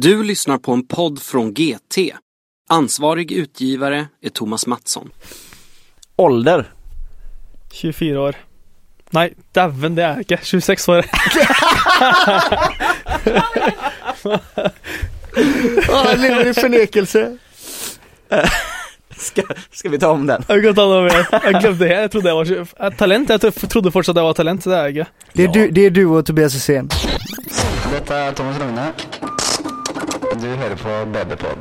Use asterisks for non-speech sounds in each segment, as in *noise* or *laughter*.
Du lyssnar på en podd från GT. Ansvarig utgivare är Thomas Mattsson. Ålder? 24 år. Nej, däven det är jag inte. 26 år. Han lever i förnekelse. Ska, ska vi ta om den? Jag kan ta något mer. Jag glömde det. Jag trodde jag var 20 äh, talent. Jag tro- trodde fortsatt att jag var talent. Det är jag. Det är, du, det är du och Tobias Hysén. Dette er Thomas Rogne. Du hører på BB-pod.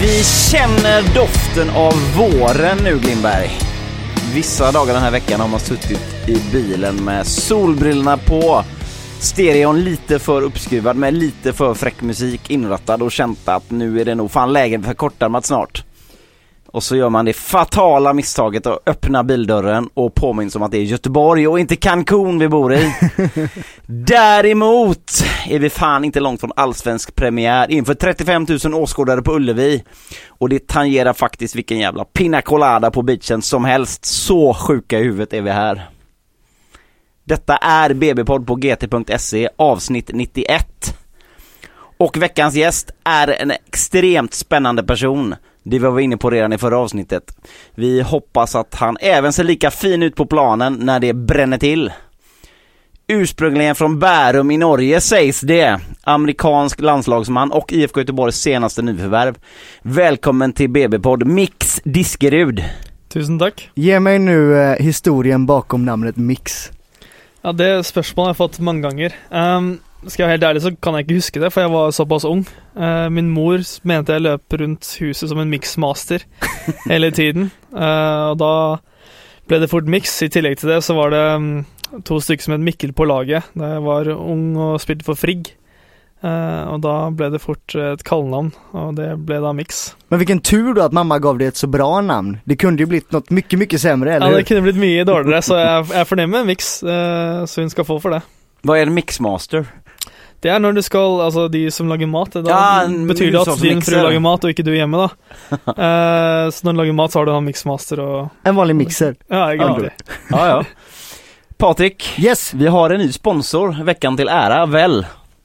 Vi känner doften av våren nu Glimberg. Vissa dagar den här veckan har man suttit i bilen med solbrillorna på, stereon lite för uppskruvad med lite för fräck musik inrattad och känt att nu är det nog fan läge för kortarmat snart. Och så gör man det fatala misstaget att öppna bildörren och påminns om att det är Göteborg och inte Cancun vi bor i. *laughs* Däremot är vi fan inte långt från allsvensk premiär inför 35 000 åskådare på Ullevi. Och det tangerar faktiskt vilken jävla pina colada på beachen som helst. Så sjuka i huvudet är vi här. Detta är BB-podd på gt.se avsnitt 91. Och veckans gäst är en extremt spännande person. Det var vi inne på redan i förra avsnittet. Vi hoppas att han även ser lika fin ut på planen när det bränner till. Ursprungligen från Bärum i Norge sägs det. Amerikansk landslagsman och IFK Göteborgs senaste nyförvärv. Välkommen till BB-podd Mix Diskerud. Tusen tack. Ge mig nu eh, historien bakom namnet Mix. Ja, det spørsmålet har jeg fått mange ganger. Um, skal jeg være helt ærlig, så kan jeg ikke huske det, for jeg var såpass ung. Uh, min mor mente jeg løp rundt huset som en mixmaster *laughs* hele tiden. Uh, og da ble det fort mix. I tillegg til det så var det um, to stykker som het Mikkel på laget da jeg var ung og spilte for Frigg. Uh, og da ble det fort et kallenavn, og det ble da Mix. Men vilken tur då att mamma gav dig ett så bra namn. Det kunde ju blivit något mycket, mycket sämre, eller Ja, det hur? kunne blitt mye dårligere, så jeg, jeg er fornøyd med Mix, uh, så hun skal få for det. Vad är en mixmaster? Det er når du skal, altså de som lager mat, da Ja, betyr det at din fru lager mat og ikke du er hjemme, da. *laughs* Eh, så når du lager mat, så har du en mixmaster og En vanlig mixer. Ja, egentlig. Ja, ja. *laughs* Patrik, Yes, vi har en ny sponsor veckan till ära, väl?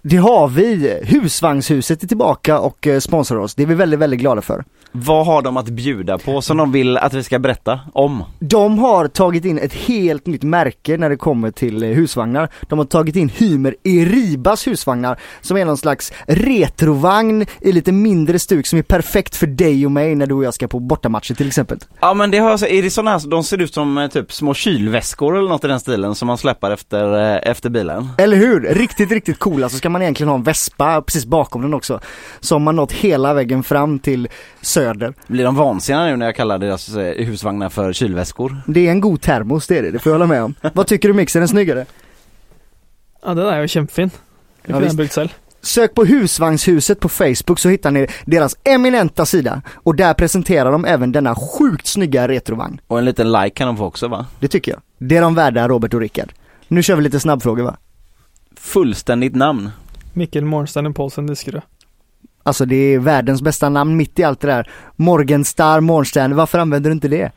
Det har vi. Husvagnshuset är tillbaka och eh, sponsrar oss. Det är vi väldigt, väldigt glada för. Vad har de att bjuda på som de vill att vi ska berätta om? De har tagit in ett helt nytt märke när det kommer till eh, husvagnar. De har tagit in Hymer Eribas husvagnar som är någon slags retrovagn i lite mindre stuk som är perfekt för dig och mig när du och jag ska på bortamatcher till exempel. Ja men det har jag, är det sådana här, de ser ut som eh, typ små kylväskor eller något i den stilen som man släpper efter, efter bilen. Eller hur? Riktigt, riktigt coola. Så ska man egentligen ha en vespa precis bakom den också. Så har man nått hela vägen fram till söder. Blir de vansinniga nu när jag kallar deras eh, husvagnar för kylväskor? Det är en god termos det är det, det får jag hålla med om. Vad tycker du mixen är snyggare? Ja, den er jo kjempefin. Ja. Sök på husvagnshuset på Facebook så hittar ni deras eminenta sida. Och där presenterar de även denna sjukt snygga retrovagn. Och en liten like kan de få också va? Det tycker jag. Det är de värda, Robert och Rickard. Nu kör vi lite snabbfrågor va? Fullständigt namn. Mikkel Mornstein Paulsen Diskerud. Alltså det är världens bästa namn mitt i allt det där. Morgenstar, Mornstern, varför använder du inte det?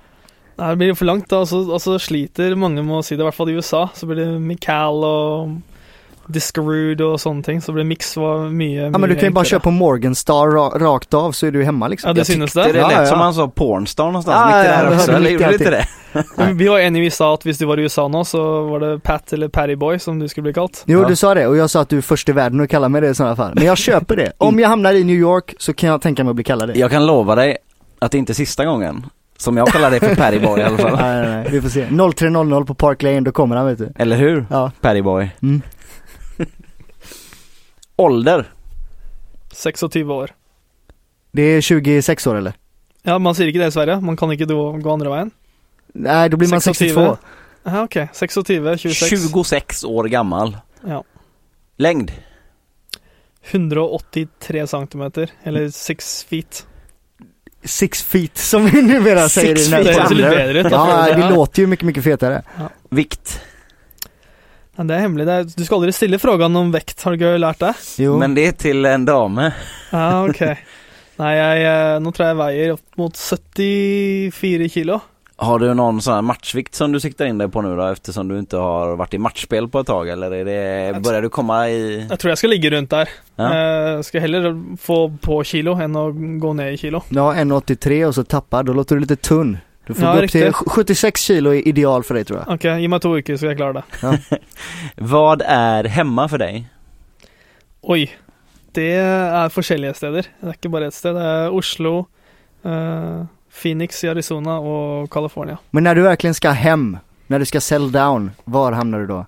Nei, det blir langt, da. Og så, og så sliter mange med å si det, i hvert fall i USA. Så blir det Michael og Discarude sånne ting. Så blir Mix var mye, Ja men du kan ju bara köra på Morgenstar ra rakt av så är du hemma liksom. Ja, det synes det. det Ja, lät ja. som han sa pornstar någonstans Ja, mitt i det ja, här det också, eller gjorde inte det? *laughs* Vi var enige i USA at hvis du var i USA nå, så var det Pat eller Patty Boy som du skulle bli kalt. Jo Ja. du sa det och jag sa att du är först i världen att kalla mig det i sådana fall. Men jag köper det. Om jag hamnar i New York så kan jag tänka mig att bli kallad det. Jag kan lova dig att det inte är sista gången som jag kallar dig för Perryboy i alla fall. *laughs* Nej, nej, nej, vi får se. 03.00 på Park Lane, då kommer han vet du. Eller hur? Ja. Perryboy. Mm. Ålder? 26 år. Det är 26 år eller? Ja, man sier ikke det i Sverige. Man kan ikke gå gå andre veien. Nej, då blir man 62. Ja, ok. 26, 26. 26 år gammal. Ja. Längd? 183 centimeter, eller 6 feet. Six feet som vi numera säger i den här ut. Ja, det ja. låter ju mycket, mycket fetare. Vikt? Ja, det hemmelig. Det er, du skal aldri stille frågan om vekt, har du lært det? Jo. Men det är till en dame. *laughs* Ja, ok. Nei, jeg, eh, nå tror jeg veier opp mot 74 kilo. Har du någon sån här matchvikt som du siktar in dig på nu då eftersom du inte har varit i matchspel på ett tag eller är det, börjar du komma i... Jeg tror jeg skal ligge rundt der. Ja. Jeg skal heller få på kilo enn å gå ned i kilo. Ja, 1,83 och så tappar, då låter du lite tunn. Du får Ja, gå upp till riktigt. 76 kilo är ideal för dig tror jag. Ok, gi meg to uker, så skal jeg klare det. *laughs* Vad är hemma för dig? Oi. Det er forskjellige steder. Det er ikke bare ett sted. Det er Oslo, eh, Phoenix i Arizona og California. Men när du verkligen ska hem, när du ska sell down, var hamnar du då?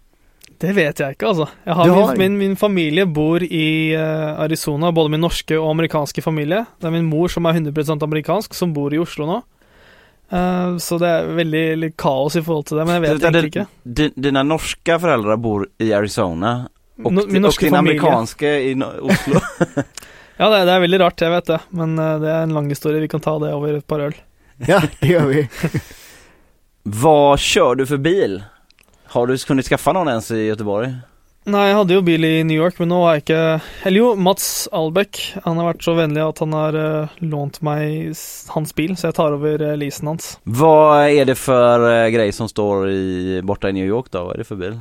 Det vet jeg ikke, altså. Jeg har har- Min, min, min familie bor i eh, Arizona, både min norske og amerikanske familie. Det er min mor som er 100% amerikansk, som bor i Oslo nå. Eh, så det veldig litt kaos i forhold til det, men jeg vet Dina- egentlig ikke. di- Dina norska föräldrar bor i Arizona och, No, di- min och din amerikanska i Oslo. *laughs* Ja, det, det er veldig rart, jeg vet det. Men eh, det er en lang historie. Vi kan ta det over et par øl. *laughs* Ja, det gör vi. Vad kör du för bil? Har du kunnat skaffa någon ens i Göteborg? Nei, jeg hadde jo bil i New York, men nå har jeg ikke Eller jo, Mats Albeck. Han har vært så vennlig at han har eh, lånt meg hans bil, så jeg tar over uh, leasen hans. Vad är det för eh, grej som står i, borta i New York då? Vad är det för bil?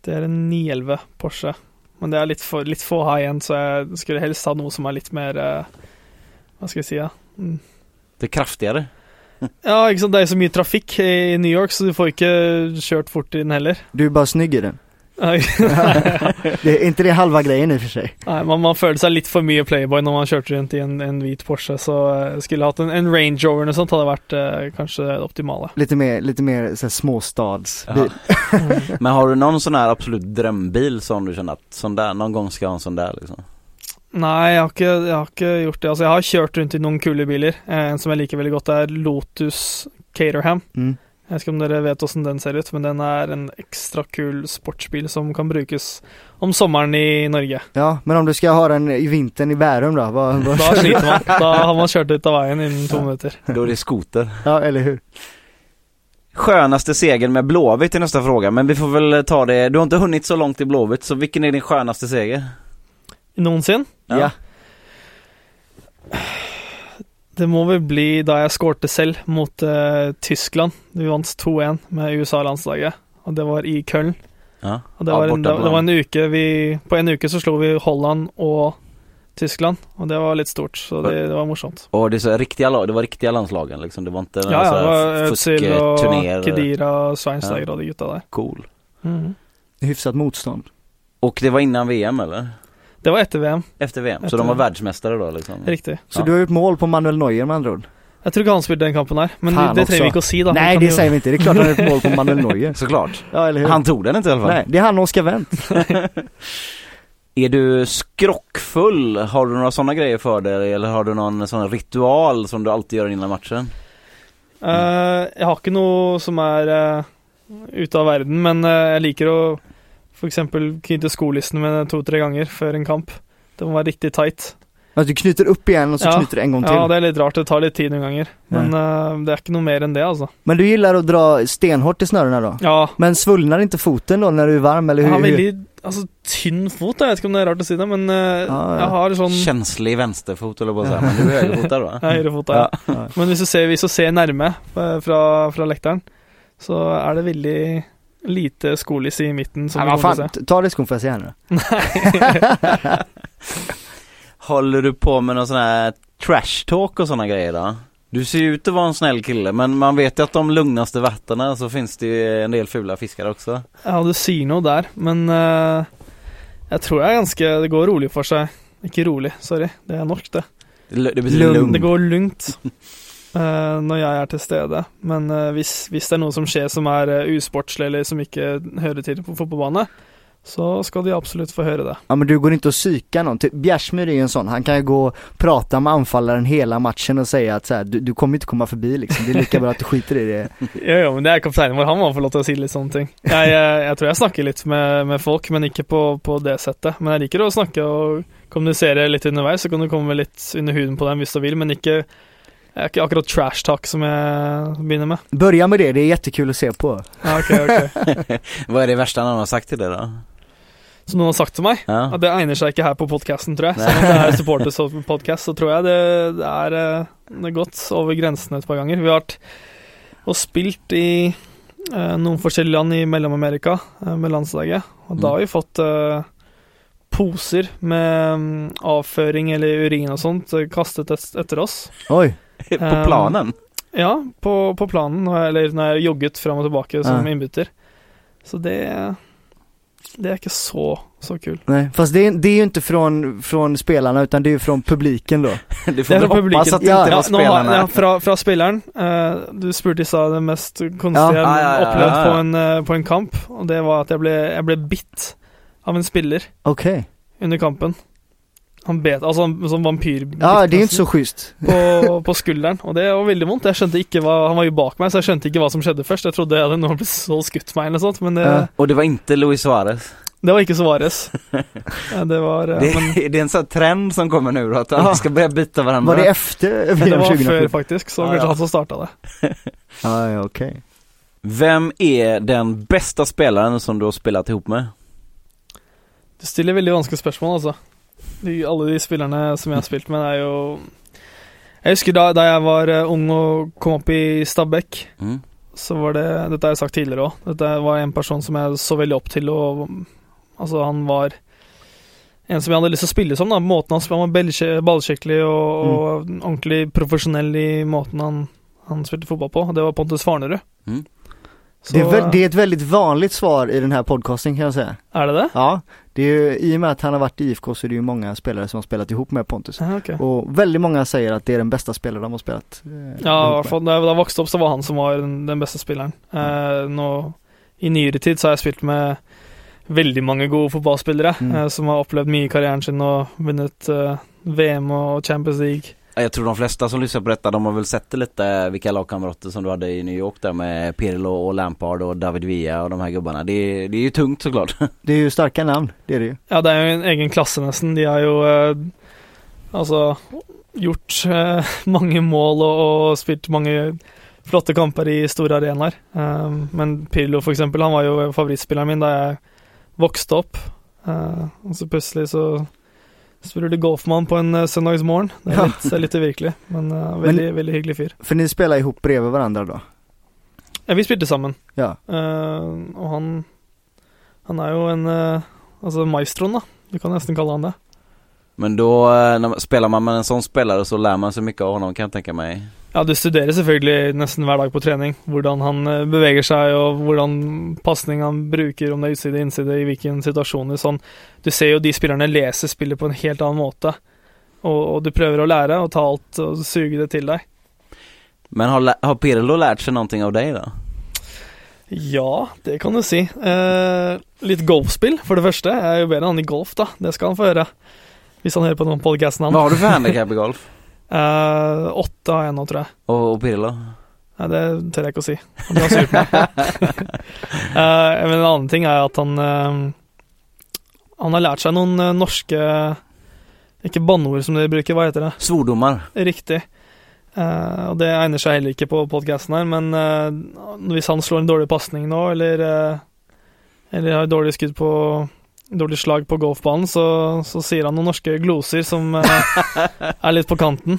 Det er en 911 Porsche. Men det er litt, for, litt få high end, så jeg skulle helst ha noe som er litt mer Hva skal jeg si, ja. Mm. Det är kraftigare. *laughs* Ja, ikke sant. Det er så mye trafikk i New York, så du får ikke kjørt fort i den heller. Du är bara snygg i den. *laughs* Det är inte det halva grejen i och för sig. man, man føler seg litt for mye playboy når man kjørte rundt i en, en hvit Porsche, så eh, skulle hatt en, en Range Rover eller sånt hadde vært eh, kanskje det optimale. Lite mer, lite mer så här, småstadsbil. Ja. *laughs* Men har du någon sån här absolut drömbil som du känner att sån där, någon gång ska jag ha en sån där liksom? Nei, jeg har, ikke, jeg har ikke gjort det. Altså, jeg har kjørt rundt i noen kule biler. Eh, En som jeg liker veldig godt, er Lotus Caterham. Mm. Jeg vet ikke om dere vet åssen den ser ut, men den er en ekstra kul sportsbil som kan brukes om sommeren i Norge. Ja, men om du ska ha den i vintern i Bärum då? Vad, vad Da sliter man. Da har man kjørt ut av veien innen to minuter. Då är det skoter. Ja, eller hur? Skönaste segern med Blåvitt är nästa fråga, men vi får väl ta det. Du har inte hunnit så långt i Blåvitt, så vilken är din skönaste seger? Noensinne. Ja. Det må vel bli da jeg skårte selv mot eh, Tyskland. Vi vant 2-1 med USA-landslaget, og det var i Köln. Ja, Og det var, en, det, var en uke vi På en uke så slo vi Holland og Tyskland, og det var litt stort, så det, det var morsomt. Och det, så riktiga, det var riktiga landslagen liksom, det var inte Ja, ja, det var Özil og fuskturnéer. Kedira, Sveinsteiger Ja. og de gutta der. Cool. Mhm. Hyfsat motstånd. Och det var innan VM eller? Det var etter VM, Efter VM, så Efter de var VM. världsmästare då liksom? riktig. Så Ja. du har gjort mål på Manuel Neuer med andra ord? Jeg tror ikke han spilte den kampen her, men Fan det trenger vi också. ikke å si, da. Nej, det jo- säger vi inte. Det är klart han har gjort mål på Manuel *laughs* Neuer. Såklart. Ja, eller hur? Han tog den inte i alla fall. Nej, det är han och Oskar Wendt. *laughs* Är du skrockfull? Har du några sådana grejer för dig eller har du någon sån ritual som du alltid gör innan matchen? Eh, jeg har ikke noe som er eh, ute av verden, men eh, jeg liker å f.eks. knytte skolissene mine to-tre ganger før en kamp. Det må være riktig tight. Att du knyter upp igen och så Ja. knyter du en gång till. Ja, det er litt rart. Det tar litt tid noen ganger. Men eh, det er ikke noe mer enn det, altså. Men du gillar att dra stenhårt i snörena då? Ja. Men svullnar inte foten då när du är varm eller Jeg hur? har hur? veldig altså, tynn fot, jeg vet ikke om det er rart å si det, men eh, Ja, ja. jeg har sånn Känslig vänsterfot eller på att säga, men du är högerfotad va? Jeg har høyrefot, ja. Ja. Men hvis du ser, hvis du ser nærme eh, fra, fra lekteren, så er det veldig lite skoliss i midten. Som Ja, fan, ta det skon får jag se här nu. *laughs* Håller du på med någon sån här trash talk och såna grejer då? Du ser ju ut att vara en snäll kille men man vet ju att de lugnaste vattnen så finns det ju en del fula fiskar också. Ja, du sier noe der, men eh, jeg tror jeg er ganske Det går rolig for seg. Ikke rolig, sorry. Det er norsk, det. Det det betyder Lugn. lugn. Det går lugnt *laughs* når jeg er til stede. Men eh, hvis, hvis det er noe som skjer som er eh, usportslig, eller som ikke hører til på fotballbane, så skal de absolutt få høre det. Ja men du går inte att psyka någon. Typ, Bjärsmyr är ju en sån, han kan ju gå och prata med anfallaren hela matchen och säga att så här, du, du kommer inte komma förbi liksom. Det är lika bra att du skiter i det. *laughs* Jo, jo, men det er kapteinen vår. Han må få lov til å si litt sånne ting. Jeg, jeg, jeg tror jeg snakker litt med, med folk, men ikke på, på det settet. Men jeg liker å snakke og kommunisere litt underveis, så kan du komme litt under huden på dem hvis du vil, men ikke akkurat trash talk som jeg begynner med. Börja med det, det är jättekul att se på. Ja, ok, ok. *laughs* Vad är det värsta någon har sagt till dig då? Som noen har sagt til meg? Ja. Ja, det egner seg ikke her på podkasten, tror jeg. Nei. Selv om det er *laughs* supporters podcast, så tror jeg det, det, er, eh, det er gått over grensene et par ganger. Vi har vært og spilt i eh, noen forskjellige land i Mellom-Amerika eh, med landslaget, da Mm. har vi fått eh, poser med mm, avføring eller urin og sånt eh, kastet et, etter oss. Oj, *laughs* På Um, planen? Ja, på, på planen, eller når jeg jogget fram og tilbake som Ja. innbytter. Så det Det er ikke så, så kul. nej. Fast det är, det är ju inte från, från spelarna utan det är ju från publiken då. *laughs* Du får Det är från publiken. att det Ja, inte Ja, var har, spelarna. ja, fra, fra spilleren. Eh, du spurte stad det mest kunstige Ja. jeg Ja, ja, ja, opplevd ja, ja. På, en, på en kamp, og det var at jeg ble, jeg ble bitt av en spiller Okej. under kampen. Han bet, altså sånn vampyr Ja, det är ju inte så schysst. på, på skulderen, og det var veldig vondt. Jeg skjønte ikke hva Han var jo bak meg, så jeg skjønte ikke hva som skjedde først. Jeg trodde jeg hadde noen så skutt meg eller noe sånt, men det, Ja. Och det var inte Luis Suarez. det var ikke Suárez. *laughs* Ja, det var eh, Det, men, *laughs* det är en sån här trend som kommer nu då, att Ja. alla ska börja byta varandra. Var det efter det var 2007? før, faktisk, så kanskje ja. han som starta det. *laughs* Ja, ja okej. Vem är den bästa spelaren som du har spelat ihop med? Du stiller veldig vanskelige spørsmål, altså. Alle de spillerne som jeg har spilt med, er jo Jeg husker da, da jeg var eh, ung og kom opp i Stabæk, Mm. så var det Dette har jeg sagt tidligere òg. Dette var en person som jeg så veldig opp til, og altså, han var en som jeg hadde lyst til å spille som. da Måten han var ballskikkelig og, og ordentlig profesjonell i måten han, han spilte fotball på. Det var Pontus Farnerud. Mm. Så, Det är, väl, det är ett väldigt vanligt svar i den här podcasten kan jag säga. er det det? Ja, det är ju, i och med att han har varit i IFK så är det ju många spelare som har spelat ihop med Pontus. Ja, ok. Och väldigt många säger att det är den bästa spelare de har spelat. eh, Ja, jeg da jeg vokste opp, så var han som var den, den beste spilleren. Eh, nå, I nyere tid så har jeg spilt med veldig mange gode fotballspillere Mm. eh, som har opplevd mye i karrieren sin og vunnet eh, VM og Champions League. Ja, Jag tror de flesta som lyssnar på detta, de har väl sett lite, vilka lagkamrater som du hade i New York där med Pirlo och Lampard och David Villa och de här gubbarna. Det, är- det är ju tungt såklart. *laughs* Det är ju starka namn, det är det ju. Ja, det er jo en egen klasse, nesten. De har jo eh, altså gjort eh, *laughs* mange mål og, og spilt mange flotte kamper i store arenaer. Eh, men Pirlo, for eksempel, han var jo favorittspilleren min da jeg vokste opp. Eh, og så plutselig så spiller du golfmann på en uh, søndagsmorgen. Det litt, det er litt uvirkelig, men eh, veldig, veldig hyggelig fyr. För ni spelar ihop bredvid varandra då? Ja, vi spilte sammen, Ja. Eh, og han Han er jo en eh, Altså maestroen, da. Du kan nesten kalle han det. Men då, eh, när man, spelar man med en sån spelare så lär man sig mycket av honom kan jag tänka mig. Ja, du studerer selvfølgelig nesten hver dag på trening hvordan han eh, beveger seg, og hvordan pasning han bruker, om det er utside, innside, i hvilken situasjoner. Sånn. Du ser jo de spillerne leser spillet på en helt annen måte, og, og du prøver å lære og ta alt og suge det til deg. Men har, har Pirlo lärt sig någonting av dig då? Ja, det kan du si. Eh, litt golfspill, for det første. Jeg er jo bedre enn han i golf, da. Det skal han få høre. Hvis han hører på noen podcasten han. Vad har du för handikapp i golf? Eh, åtte har jeg nå, tror jeg. Och, och Pirlo? Nei, det tør jeg ikke å si. Han blir sur på. Eh, men en annen ting er at han eh, Han har lært seg noen eh, norske Ikke banneord som dere bruker, hva heter det? Svordomar? Riktig. Eh, og det egner seg heller ikke på podkasten her, men eh, hvis han slår en dårlig pasning nå, eller eh, Eller har dårlig skudd på Dårlig slag på golfbanen, så, så sier han noen norske gloser som eh, er litt på kanten.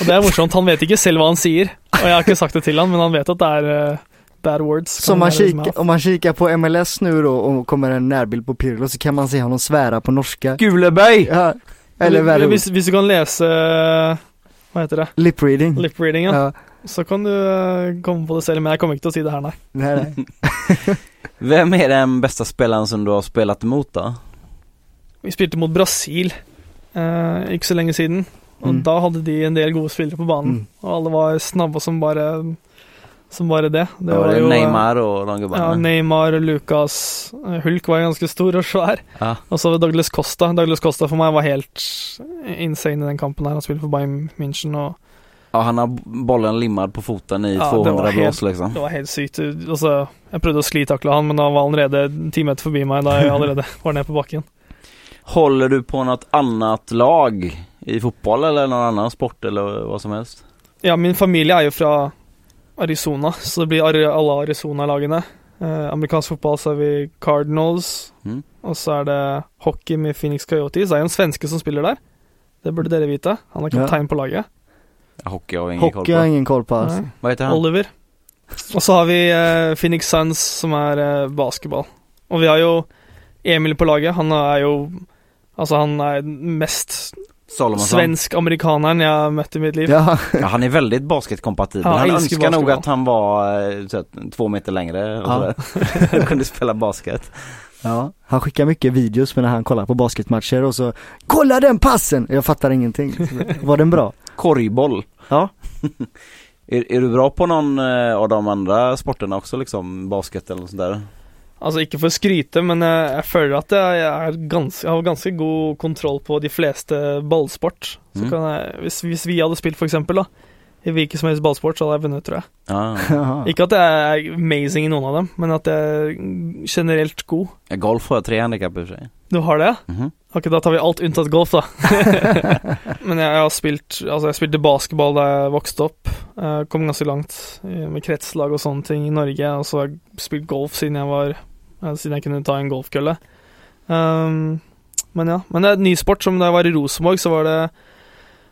Og det er morsomt. Han vet ikke selv hva han sier, og jeg har ikke sagt det til han, men han vet at det er eh, bad words. Så om man, kika, om man kikar på MLS nu då och kommer en närbild på Pirlo så kan man se honom svära på norska. Guleböj! Ja, eller värre hvis, hvis du kan lese eh, Hva heter det? Lip reading. Lip reading, ja. Ja. Så kan du eh, komme på det selv, men jeg kommer til å si det her, nei. Nej, nej. *laughs* Vem är den bästa spelaren som du har spelat emot då? Vi spilte mot Brasil eh, ikke så lenge siden, og Mm. da hadde de en del gode spillere på banen. Mm. Og alle var snabba som bare Som bare det. Det var det jo, Neymar och de gubbarna? Ja, Neymar, Lucas eh, Hulk var ganske stor og svær. Ja. Og så Douglas Costa. Douglas Costa for meg var helt insane i den kampen her. Han spilte for Bayern München, og Ja, han har bollen limmad på foten i Ja, det 200 var helt- blås liksom. det var helt sykt. Altså, jeg prøvde å sklitakle han, men han var allerede ti meter forbi meg da jeg allerede *laughs* var nede på bakken. Håller du på något annat lag i fotboll eller någon annan sport eller vad som helst? Ja, min familie er jo fra Arizona, så det blir alle Arizona-lagene. Eh, amerikansk fotball så er vi Cardinals, Mm. og så er det hockey med Phoenix Coyotes. Det jo en svenske som spiller der. Det burde dere vite. Han er kaptein på laget. Hockey har vi ingen koll Hockey har på. jag ingen koll på alls. Vad heter han? Oliver. Og så har vi eh, Phoenix Suns, som er eh, basketball. Og vi har jo Emil på laget. Han er jo Altså, han den mest Salomonsson. svensk-amerikaneren jeg har møtt i mitt liv. Ja, Ja, han är väldigt basketkompatibel. Ja, han jag älskar önskar nog basketboll. att han var eh, så att, två meter längre och Ja. sådär. *laughs* kunde spela basket. ja. Han skickar mycket videos med när han kollar på basketmatcher och så Kolla den passen! Jag fattar ingenting. Var den bra? Korgboll. Ja. *laughs* Är, är du bra på någon eh, av de andra sporterna också liksom? Basket eller något sånt där? Altså, ikke for å skryte, men jeg, jeg føler at jeg, er ganske, jeg har ganske god kontroll på de fleste ballsport. Så Mm. kan hvis vi hadde spilt, for eksempel, da, i hvilken som helst ballsport, så hadde jeg vunnet, tror jeg. *laughs* Ja. Jaha. Ikke at jeg er amazing i noen av dem, men at jeg er generelt god. Golf har jag tre handikapp i sig. Du har det? Mhm. Ok, da tar vi alt unntatt golf, da. *laughs* men jeg, jeg har spilt Altså, jeg spilte basketball da jeg vokste opp. Jeg kom ganske langt med kretslag og sånne ting i Norge. Og så har jeg spilt golf siden jeg var eh, Siden jeg kunne ta en golfkølle. Um, men ja. Men det er en ny sport. Som da jeg var i Rosenborg, så var det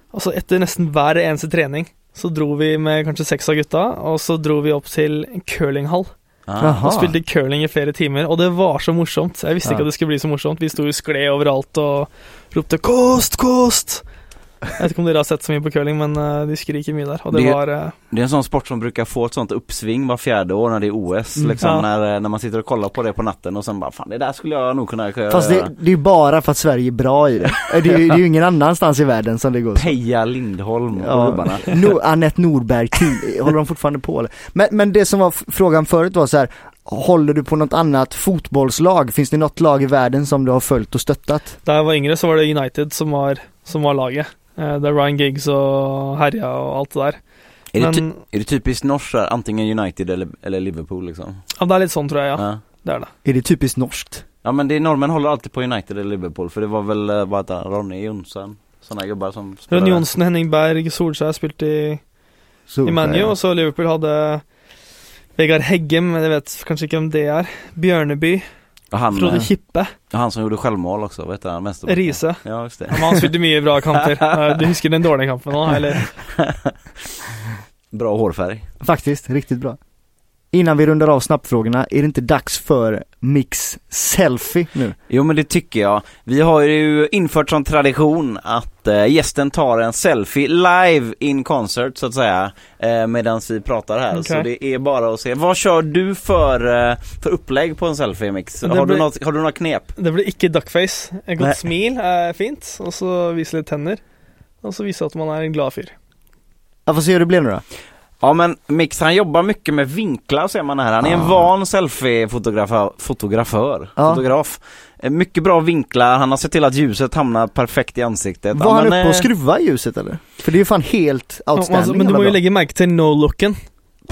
Altså, etter nesten hver eneste trening så dro vi med kanskje seks av gutta, og så dro vi opp til curlinghall. Ah. Jaha. Og spilte curling i flere timer, og det var så morsomt. Jeg visste Ja. ikke at det skulle bli så morsomt. Vi sto i skled overalt og ropte 'kost, kost'. Jeg vet ikke om dere har sett så mye på curling, men eh, de skriker mye der. Og det Det- var eh, Det är en sån sport som brukar få ett sånt uppsving var fjärde år när det är OS Mm. liksom. Ja. När, eh, när man sitter och kollar på det på natten och sen bara fan det där skulle jag nog kunna göra. Fast det, det är ju bara för att Sverige är bra i det. *laughs* Det är, ju- det är ju ingen annanstans i världen som det går så. Peja Lindholm och Ja, gubbarna. *laughs* no, Anette Norberg, håller de fortfarande på eller? Men, men det som var frågan förut var så här. Håller du på något annat fotbollslag? Finns det något lag i världen som du har följt och stöttat? Da jeg var yngre, så var det United som var, som var laget. Eh, det er Ryan Giggs og herja og alt det der. Är, det ty- Men är det typiskt norskt antingen United eller, eller Liverpool liksom? ja, det er litt sånn, tror jeg, ja. Ja. Det er det. Är det typiskt norskt? Ja men det är norrmän håller alltid på United eller Liverpool för det var väl, eh, vad heter Ronny Jonsson? Sådana gubbar som spelade. Johnsen, Henning Berg, Solskjær spilte i, Så, i ManU, og så Liverpool hadde Vegard Heggem, men jeg vet kanskje ikke hvem det er. Bjørneby. Och han, Frode eh, Kippe. han som gjorde självmål också, vad heter han? Vänsterbacken. Riise. Ja just det. Ja, han spilte mye bra kamper. *laughs* Du husker den dårlige kampen eller? Bra hårfärg. Faktiskt, riktigt bra. Innan vi rundar av snabbfrågorna, är det inte dags för Mix Selfie nu? Jo men det tycker jag. Vi har ju infört som tradition att eh, gästen tar en selfie live in concert så att säga eh, medan vi pratar här. Okej. Så det är bara att se. Vad kör du för, eh, för upplägg på en selfie mix? Har, blir- du något, har du några knep? Det blir ikke duckface. Et Nei. godt smil er fint, og så vise litt tenner. Og så vise at man er en glad fyr. Ja, får se hur det blev nu då. Ja men Mix han jobbar mycket med vinklar ser man här. Han är en van selfie-fotograför. Fotograför. Ja. Fotograf. Eh, Mycket bra vinklar, han har sett till att ljuset hamnar perfekt i ansiktet. Var Ja, han uppe och eh, skruva i ljuset eller? För det är ju fan helt outstanding. Altså, men du jävla må jo bra. legge merke til no-looken.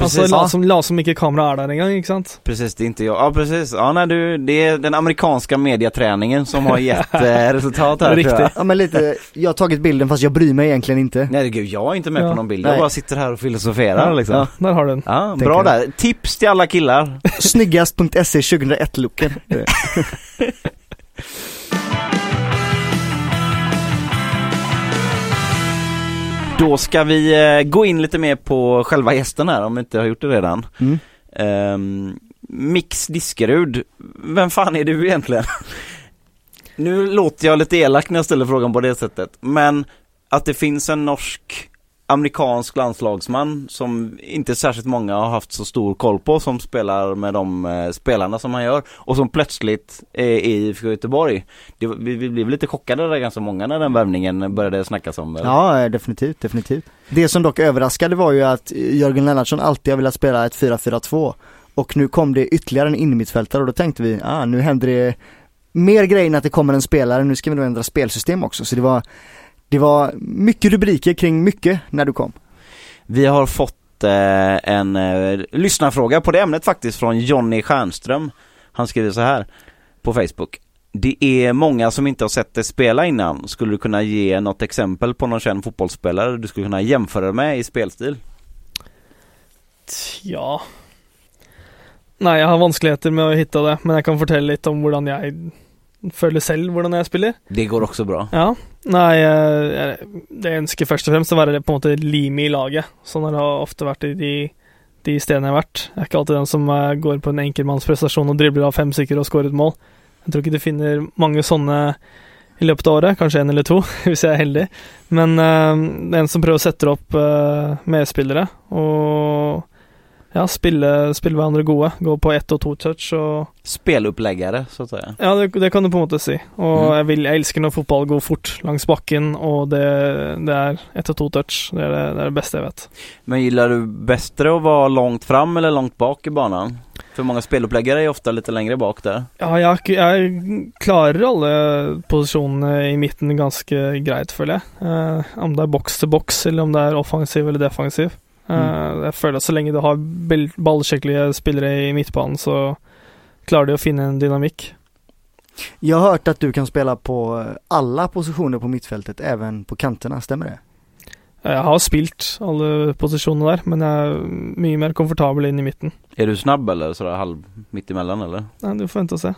Altså, Precis. som, la som ikke kameraet er der engang, ikke sant? Precis, det är inte jag. Ja precis. Ja nej du, det är den amerikanska mediaträningen som har gett eh, *laughs* resultat här tror jag. Riktigt. Ja men lite, jag har tagit bilden fast jag bryr mig egentligen inte. Nej gud, jag är inte med Ja. på någon bild. Nej. Jag bara sitter här och filosoferar liksom. Ja. Ja, Der har du den. bra Tänker där. Tips till alla killar. Snyggast.se 2001-looken. *laughs* Då ska vi eh, gå in lite mer på själva gästen här om vi inte har gjort det redan. Mm. Ehm, Mix Diskerud, vem fan är du egentligen? nu låter jag lite elak när jag ställer frågan på det sättet, men att det finns en norsk amerikansk landslagsman som inte särskilt många har haft så stor koll på som spelar med de eh, spelarna som han gör och som plötsligt är i IFK Göteborg. Det, vi, vi blev lite chockade där ganska många när den värvningen började snackas om. Ja, eh, definitivt, definitivt. Det som dock överraskade var ju att Jörgen Lennartsson alltid har velat spela ett 4-4-2 och nu kom det ytterligare en innermittfältare och då tänkte vi, ah, nu händer det mer grejer än att det kommer en spelare, nu ska vi nog ändra spelsystem också. Så det var, det var mycket rubriker kring mycket när du kom. Vi har fått eh, en eh, lyssnarfråga på det ämnet faktiskt från Jonny Stjernström. Han skriver så här på Facebook. Det är många som inte har sett dig spela innan. Skulle du kunna ge något exempel på någon känd fotbollsspelare du skulle kunna jämföra med i spelstil? Ja Nei, jeg har vanskeligheter med å hitte det, men jeg kan fortelle litt om hvordan jeg føler selv hvordan jeg spiller. Det går också bra. Ja. Nei, eh, jeg- det jeg ønsker først og fremst å være på en måte limet i laget. Sånn har det ofte vært i de, de stedene jeg har vært. Jeg er ikke alltid den som eh, går på en enkeltmannsprestasjon og dribler av fem stykker og skårer et mål. Jeg tror ikke du finner mange sånne i løpet av året, kanskje én eller to, *laughs* hvis jeg er heldig. Men eh, det er en som prøver å sette opp uh, medspillere og ja, spille, spille hverandre gode. Gå på ett og to touch og Speluppläggare så att säga. ja, det, det kan du på en måte si. Og Mm. jeg, vil, jeg elsker når fotball går fort langs bakken, og det, det er ett og to touch. Det er det, det er det beste jeg vet. Men gillar du bättre att vara långt fram eller långt bak i banan? För många speluppläggare är ofta lite längre bak där. Ja, ikke- jeg klarer alle posisjonene i midten ganske greit, føler jeg. Eh, om det er boks til boks, eller om det er offensiv eller defensiv. Eh, Jeg føler at så lenge du har ballskikkelige spillere i midtbanen, så klarer de å finne en dynamikk. Jag har hört att du kan spela på eh, alla positioner på mittfältet, även på kanterna, stämmer det? Jeg har spilt alle posisjonene der, men jeg er mye mer komfortabel inn i midten. Är du snabb eller sådär halv mitt emellan eller? Nei, du får vente og se.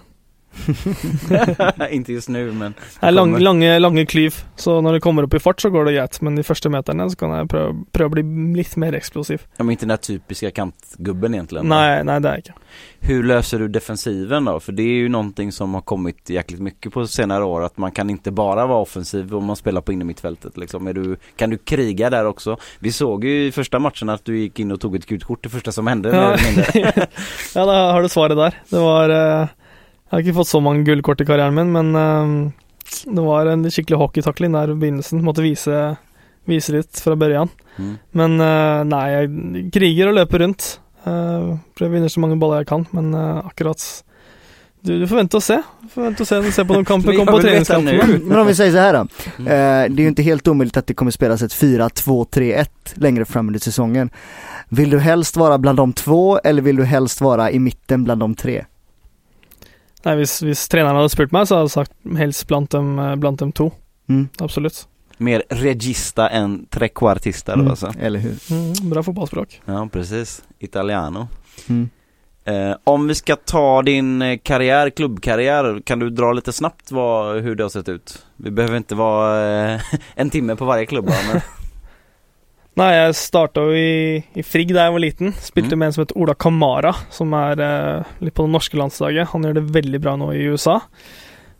*laughs* Inte just nu men Det lang, kommer. lange, lange klyv, så når det kommer opp i fart, så går det greit. Men de første meterne så kan prøve å bli litt mer eksplosiv. ja, men inte den här typiska kantgubben egentligen. Nei, nei, det jeg ikke. Hur löser du defensiven då? För det är ju någonting som har kommit jäkligt mycket på senare år att man kan inte bara vara offensiv om man spelar på innermittfältet liksom. Är du, kan du kriga där också? Vi såg ju i första matchen att du gick in och tog ett gult kort det första som hände Ja, *laughs* ja, da har du svaret der. Det var eh, Jeg har ikke fått så mange gullkort i karrieren min, men eh, det var en skikkelig hockeytakling der i begynnelsen. Måtte vise, vise litt fra børjan. Mm. Men eh, nei, jeg kriger og løper rundt. Eh, prøver å vinne så mange baller jeg kan, men akkurat du, du får vente og se. Du får vente og se, se på noen *laughs* kamper. Men Kom jag på nu. Men om vi säger så här då. Mm. Eh, det är ju inte helt omöjligt att det kommer spelas ett 4-2-3-1 längre fram under säsongen. Vill du helst vara bland de två eller vill du helst vara i mitten bland de tre? Nei, hvis, hvis treneren hadde spurt meg, så hadde jeg sagt helst blant dem, eh, blant dem to. Mm. Absolutt. Mer regista än trequartista Mm. alltså. Eller hur? Mm, bra fotballspråk. Ja precis, italiano. Mm. Eh, om vi ska ta din eh, karriär, klubbkarriär, kan du dra lite snabbt vad, hur det har sett ut? Vi behöver inte vara eh, *laughs* en timme på varje klubb men Nei, jeg starta jo i, i Frigg da jeg var liten. Spilte Mm. med en som heter Ola Kamara, som er eh, litt på det norske landslaget. Han gjør det veldig bra nå i USA.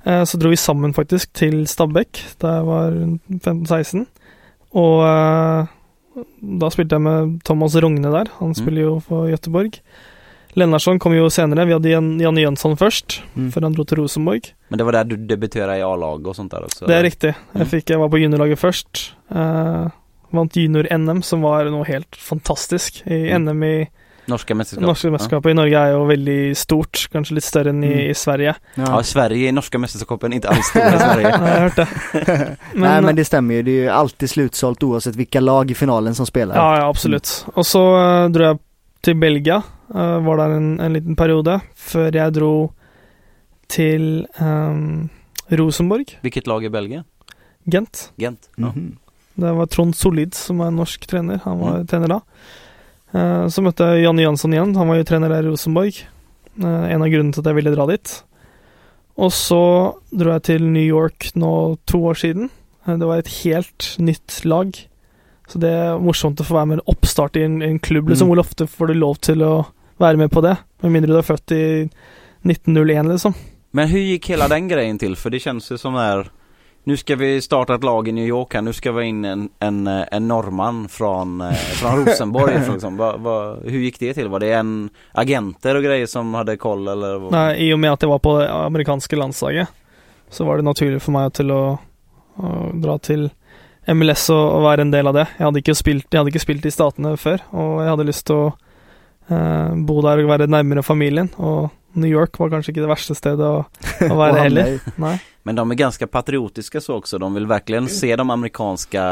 Eh, så dro vi sammen faktisk til Stabekk da jeg var 15-16. Og eh, da spilte jeg med Thomas Rogne der. Han spiller jo for Göteborg. Lennarsson kom jo senere. Vi hadde Jan- Janne Jönsson først, Mm. før han dro til Rosenborg. Men det var där du debuterade i A-lag och sånt där också? Det er riktig. Mm. Jeg, fikk, jeg var på juniorlaget først. Eh, vant junior-NM, som var noe helt fantastisk. I Mm. NM i Norska mästerskap? Norske mesterskapet i Norge er jo veldig stort, kanskje litt større enn i, Mm. i Sverige. Ja. ja, Sverige i norska mästerskapen inte alls stora i *laughs* Sverige. Nei, jeg har det. Nej *laughs* men det stämmer ju, det är ju alltid slutsålt oavsett vilka lag i finalen som spelar. Ja, ja, absolutt. Og så eh, dro jeg til Belgia. eh, var der en, en liten periode, før jeg dro til eh, Rosenborg, Vilket lag i Belgien? Gent. Gent? Ja. Mhm. Det var Trond Solid som er norsk trener. Han var Mm. trener da. Eh, så møtte jeg Janne Jansson igjen. Han var jo trener der i Rosenborg. Eh, en av grunnene til at jeg ville dra dit. Og så dro jeg til New York nå to år siden. Eh, det var et helt nytt lag. Så det er morsomt å få være med en oppstart i en, en klubb. Liksom. Mm. Hvor ofte får du lov til å være med på det? Med mindre du er født i 1901, liksom. Men hur gick hela den grejen till? För det känns ju som där nu ska vi starta ett lag i New York här, nu ska vi in en, en, eh, en norrman från, eh, från *laughs* Rosenborg liksom. va, va, Hur gick det till? Var det en agenter och grejer som hade koll eller? vad? Nei, I og med at jeg var på det amerikanske landslaget, så var det naturlig for meg til å, å dra til MLS og, og være en del av det. Jeg hadde, ikke spilt, jeg hadde ikke spilt i Statene før, og jeg hadde lyst til å eh, bo der og være nærmere familien. Og New York var kanskje ikke det å, å Och være hamna heller. Nei. Men de är ganska patriotiska så också. De vill verkligen se de amerikanska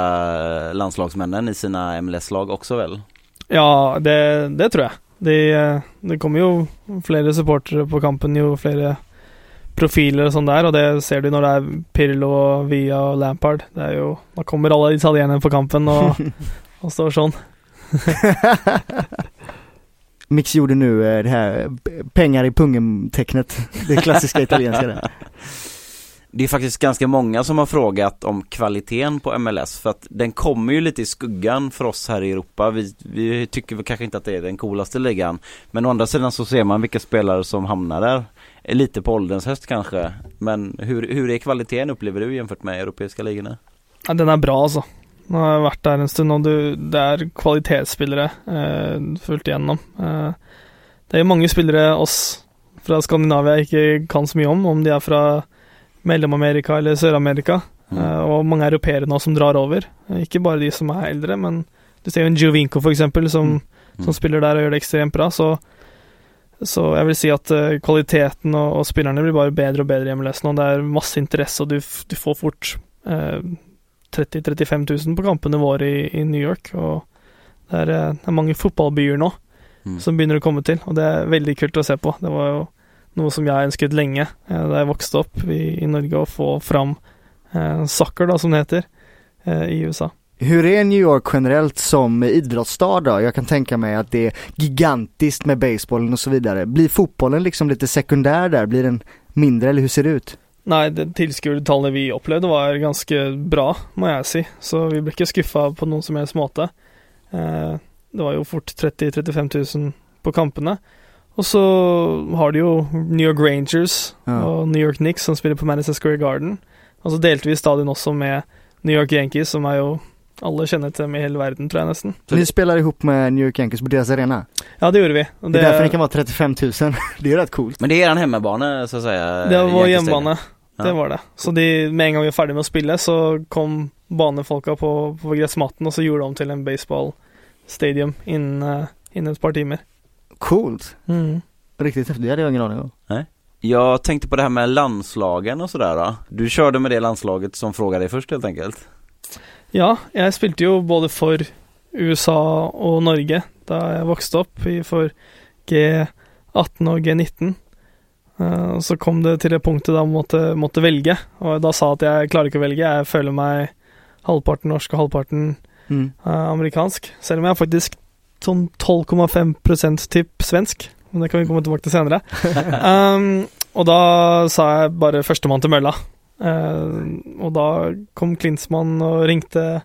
landslagsmännen i sina MLS-lag också väl? Ja, det, det tror jeg. De, eh, det kommer jo flere supportere på kampen jo flere profiler og sånn der, og det ser du når det er Pirlo, Via og Lampard. Det er jo Da kommer alle italienerne på kampen og, *laughs* og står sånn. *laughs* Mix gjorde nu eh, det här pengar i pungen-tecknet. Det klassiska italienska där. *laughs* Det är faktiskt ganska många som har frågat om kvaliteten på MLS för att den kommer ju lite i skuggan för oss här i Europa. Vi, vi tycker väl kanske inte att det är den coolaste ligan. Men å andra sidan så ser man vilka spelare som hamnar där. Lite på ålderns höst kanske. Men hur, hur är kvaliteten upplever du jämfört med europeiska ligorna? Ja, den är bra, alltså. Nu har jag varit där en stund, och du, det är kvalitetsspelare eh, fullt igenom. Eh, det är många spelare oss från Skandinavien inte kan så mycket om, om de är från Mellom-Amerika eller Sør-Amerika. Mm. Eh, og mange europeere nå som drar over. Eh, ikke bare de som er eldre, men du ser jo en Giovinco, for eksempel, som, Mm. som spiller der og gjør det ekstremt bra. Så, så jeg vil si at eh, kvaliteten og, og spillerne blir bare bedre og bedre i MLS nå. Det er masse interesse, og du, du får fort eh, 30 000-35 000 på kampene våre i, i New York. Og det er, det er mange fotballbyer nå Mm. som begynner å komme til, og det er veldig kult å se på. Det var jo noe som jeg ønsket lenge eh, da jeg vokste opp i, i Norge, å få fram eh, soccer, da, som det heter, eh, i USA. Hur är New York generellt som idrottsstad då? Jag kan tänka mig att det är gigantiskt med basebollen och så vidare. Blir fotbollen liksom lite sekundär där? Blir den mindre eller hur ser det ut? Nei, det tilskuertallene vi opplevde var ganske bra, må jeg si. Så vi ble ikke skuffa på noen som helst måte. Eh, det var jo fort 30 000-35 000 på kampene. Og så har de jo New York Rangers Ja. og New York Knicks som spiller på Madison Square Garden. Og så delte vi stadion også med New York Yankees, som er jo alle kjenner til med i hele verden, tror jeg nesten. Ni spelar ihop med New York Yankees på deras arena. Ja, det gjorde vi. Og Det är därför ni kan vara 35 000. *laughs* Det är ju rätt coolt. Men det är eran hemmabane så att säga? Det var Yankee hjemmebane. Ja. Det var det. Så de, med en gang vi var ferdig med å spille, så kom banefolka på, på gressmatten, og så gjorde de om til en baseball stadium eh, innen et par timer. Coolt. Mm. Riktigt häftigt. Det hade jag ingen aning om. Jag tänkte på det här med landslagen och sådär då. Du körde med det landslaget som frågade dig först helt enkelt? Ja, jeg spilte jo både for USA og Norge da jeg vokste opp, i for G18 og G19. Eh, Så kom det til det punktet da jeg måtte, måtte velge, og jeg da sa at jeg klarer ikke å velge. Jeg føler meg halvparten norsk og halvparten Mm. eh, amerikansk. Selv om jeg er sånn 12,5 tipp svensk. Men det kan vi komme tilbake til senere. um, *laughs* og da sa jeg bare førstemann til mølla. Eh, og da kom Klinsmann og ringte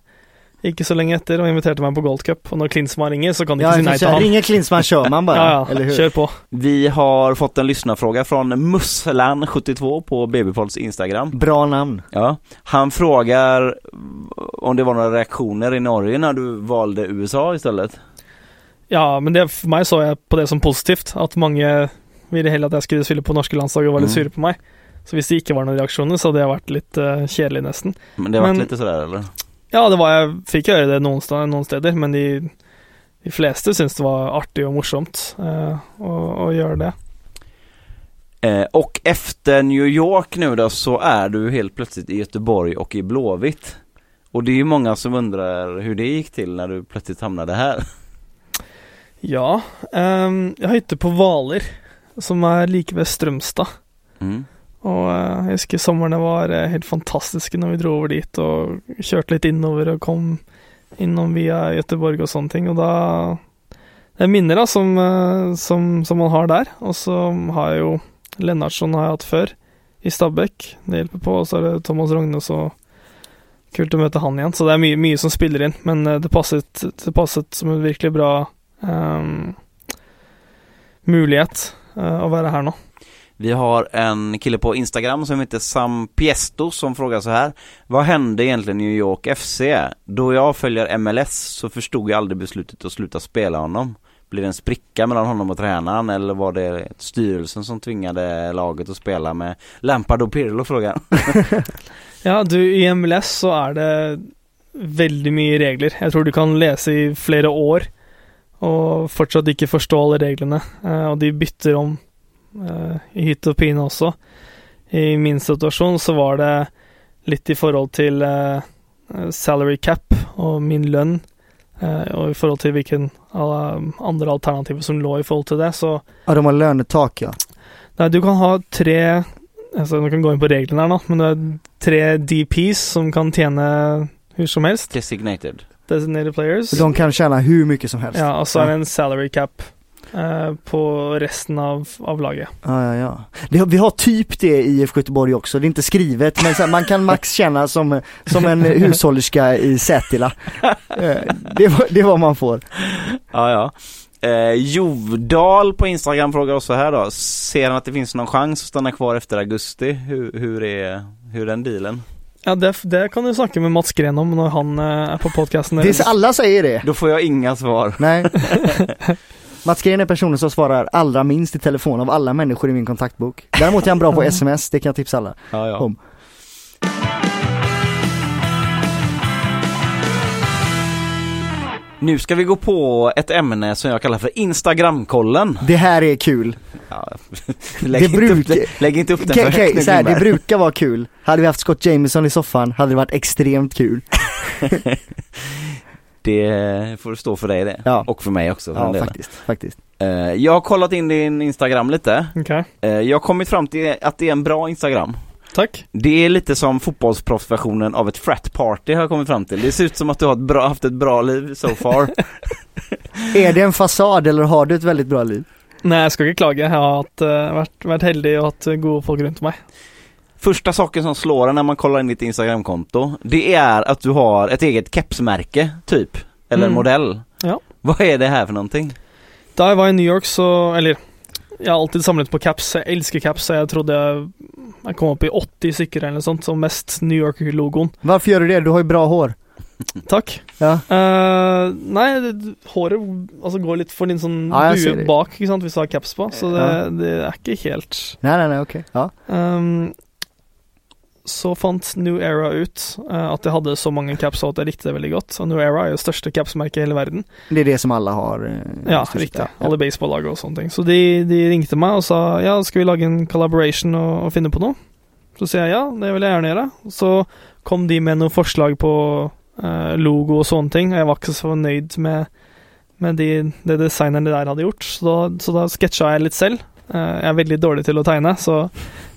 ikke så lenge etter og inviterte meg på Gold Cup. Og når Klinsmann ringer, så kan du Ja, ikke si nei til så han. ringer Klinsmann kör man bara, *laughs* Ja, eller ja, hur? kjør på. Vi har fått en lyssnarfråga från Musslan72 på BB-Pods Instagram. Bra namn. Ja, han frågar om det var några reaktioner i Norge när du valde USA istället? Ja, men det, for meg så jeg på det som positivt. At mange ville heller at jeg skulle spille på norske landslag og var litt Mm. sure på meg. Så hvis det ikke var noen reaksjoner, så hadde det vært litt eh, kjedelig, nesten. Men det har varit Men- lite sådär eller? Ja, det var jeg fikk gjøre det noen, sta- noen steder, men de, de fleste syntes det var artig og morsomt eh, å, å gjøre det. Eh, och efter New York nu då så är du helt plötsligt i Göteborg och i Blåvitt. Och det är ju många som undrar hur det gick till när du plötsligt hamnade här. Ja, ehm, jeg har hytte på Hvaler, som er like ved Strømstad. Mm. Og eh, jeg husker somrene var eh, helt fantastiske når vi dro over dit og kjørte litt innover og kom innom via Göteborg og sånne ting. Og da Det er minner da som, eh, som, som man har der. Og så har jeg jo Lennartson har jeg hatt før, i Stabæk. Det hjelper på. Og så er det Thomas Rognes og Kult å møte han igjen. Så det er mye, mye som spiller inn. Men det passet, det passet som en virkelig bra ehm, mulighet eh, å være her nå. Vi har en kille på Instagram som heter Sam Piesto som frågar så här. Vad hände egentligen i New York FC? Då jag följer MLS så förstod jag aldrig beslutet att sluta spela honom. Blev det en spricka mellan honom och tränaren eller var det styrelsen som tvingade laget att spela med Lampard och Pirlo frågar. *laughs* Ja, du, i MLS så er det veldig mye regler. Jeg tror du kan lese i flere år og fortsatt ikke forstå alle reglene. Eh, og de bytter om eh, i hytt og pine også. I min situasjon så var det litt i forhold til eh, salary cap og min lønn, og i forhold til hvilken andre alternativer som lå i forhold til det. Så Ja, de har lönetak ja. Nei, du kan ha tre altså, Nå kan gå inn på reglene her nå, men det er tre DPs som kan tjene hur som helst. Designated. Designated players. De kan tjäna hur mycket som helst. Ja, og så er det en salary cap eh, på resten av, av laget. Ja, ja, ja. Det, har- vi har typ det i IFK Göteborg också, det är inte skrivet men så här, man kan max känna som, som en hushållerska i Sätila. Eh, Det, var- det är vad man får. Ja, ja. Eh, Jovdal på Instagram frågar också här då. Ser han att det finns någon chans att stanna kvar efter augusti? Hur, hur, är, hur är den dealen? Ja, det, det kan du snakke med Mats Gren om når han eh, er på är, så- alla säger det. Då får jag inga svar. Nej. *laughs* *laughs* Mats Green är personen som svarar allra minst i telefon av alla människor i min kontaktbok. Däremot är han bra på *laughs* sms, det kan jag tipsa alla. Ja, ja. Om. Nu ska vi gå på ett ämne som jag kallar för Instagramkollen. Det här är kul. Ja, *laughs* lägg, inte bruk- upp det, lägg inte upp den Okej, för så här, det brukar vara kul. Hade vi haft Scott Jameson i soffan hade det varit extremt kul. *laughs* Det får stå för dig det. Ja. Och för mig också. För Ja, faktiskt, faktiskt. Eh, jag har kollat in din Instagram lite. Ok, Eh, jag har kommit fram till att det är en bra Instagram. Takk. Det är lite som fotbollsproffsversionen av ett frat party har jag kommit fram till. Det ser ut som att du har ett bra, haft ett bra liv so far. *laughs* Är det en fasad eller har du ett väldigt bra liv? Nei, jeg skal ikke klage. Jeg har hatt, eh, vært, vært heldig og hatt gode folk rundt meg. Första saken som slår en när man kollar in ditt Instagramkonto, det är att du har ett eget kepsmärke, typ. Eller Mm. modell. Ja. Vad är det här för någonting? Da jeg var i New York, så Eller, jeg har alltid samlet på caps. Jeg elsker caps, jeg trodde jeg, jeg kom opp i 80 stykker eller sånt, som mest New York-logoen. Varför gör du det? Du har ju bra hår. Takk. Ja. Eh, nei, det, håret altså, går litt for en sånn Ja, bue bak, ikke sant, du har caps på. Så det, Ja. det er ikke helt Nej, nej, nej, okej. Ja. Ehm, så fant New Era ut eh, at jeg hadde så mange caps og at jeg likte det veldig godt. Og New Era er jo største capsmerket i hele verden. Det är det som alla har. eh, Ja, riktig. Ja. Alle baseball-lag og sånne ting. Så de, de ringte meg og sa ja, skal vi lage en collaboration og, og finne på noe? Så sier jeg ja, det vil jeg gjerne gjøre. Så kom de med noen forslag på eh, logo og sånne ting, og jeg var ikke så fornøyd med, med de, det designerne der hadde gjort, så da, så da sketsja jeg litt selv. Eh, jeg er veldig dårlig til å tegne, så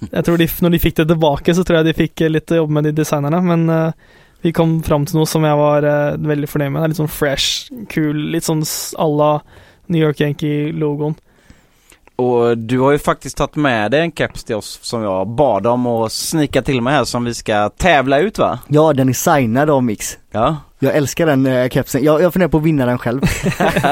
jeg tror de, når de fikk det tilbake, så tror jeg de fikk eh, litt jobb med de designerne, men eh, vi kom fram til noe som jeg var veldig fornøyd med. Det er litt sånn fresh, kul, litt sånn à la New York Yankee-logoen. Och du har ju faktiskt tagit med dig en keps till oss som jag bad om och snika till mig här som vi ska tävla ut va? ja, den är signad av Mix. Ja. Jag älskar den eh, kepsen. Jag, jag funderar på att vinna den själv.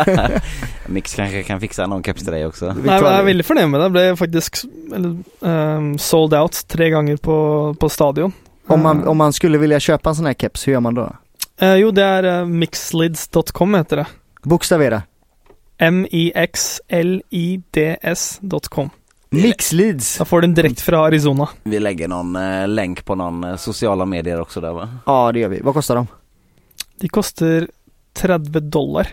*laughs* Mix kanske kan fixa någon keps till dig också. Tar men det. veldig fornøyd med det. Det ble faktisk eller, ehm, sold out tre ganger på, på stadion. Om man, Eh, om man skulle vilja köpa en sån här keps, hur gör man då? eh, jo, det er uh, mixlids.com heter det. Bokstavera. M-I-X-L-I-D-S.com. Mixleads. Da får du den direkte fra Arizona. Vi lägger någon eh, länk på någon eh, sociala medier också där va? Ja, det gör vi. Vad kostar de? De koster 30 dollar.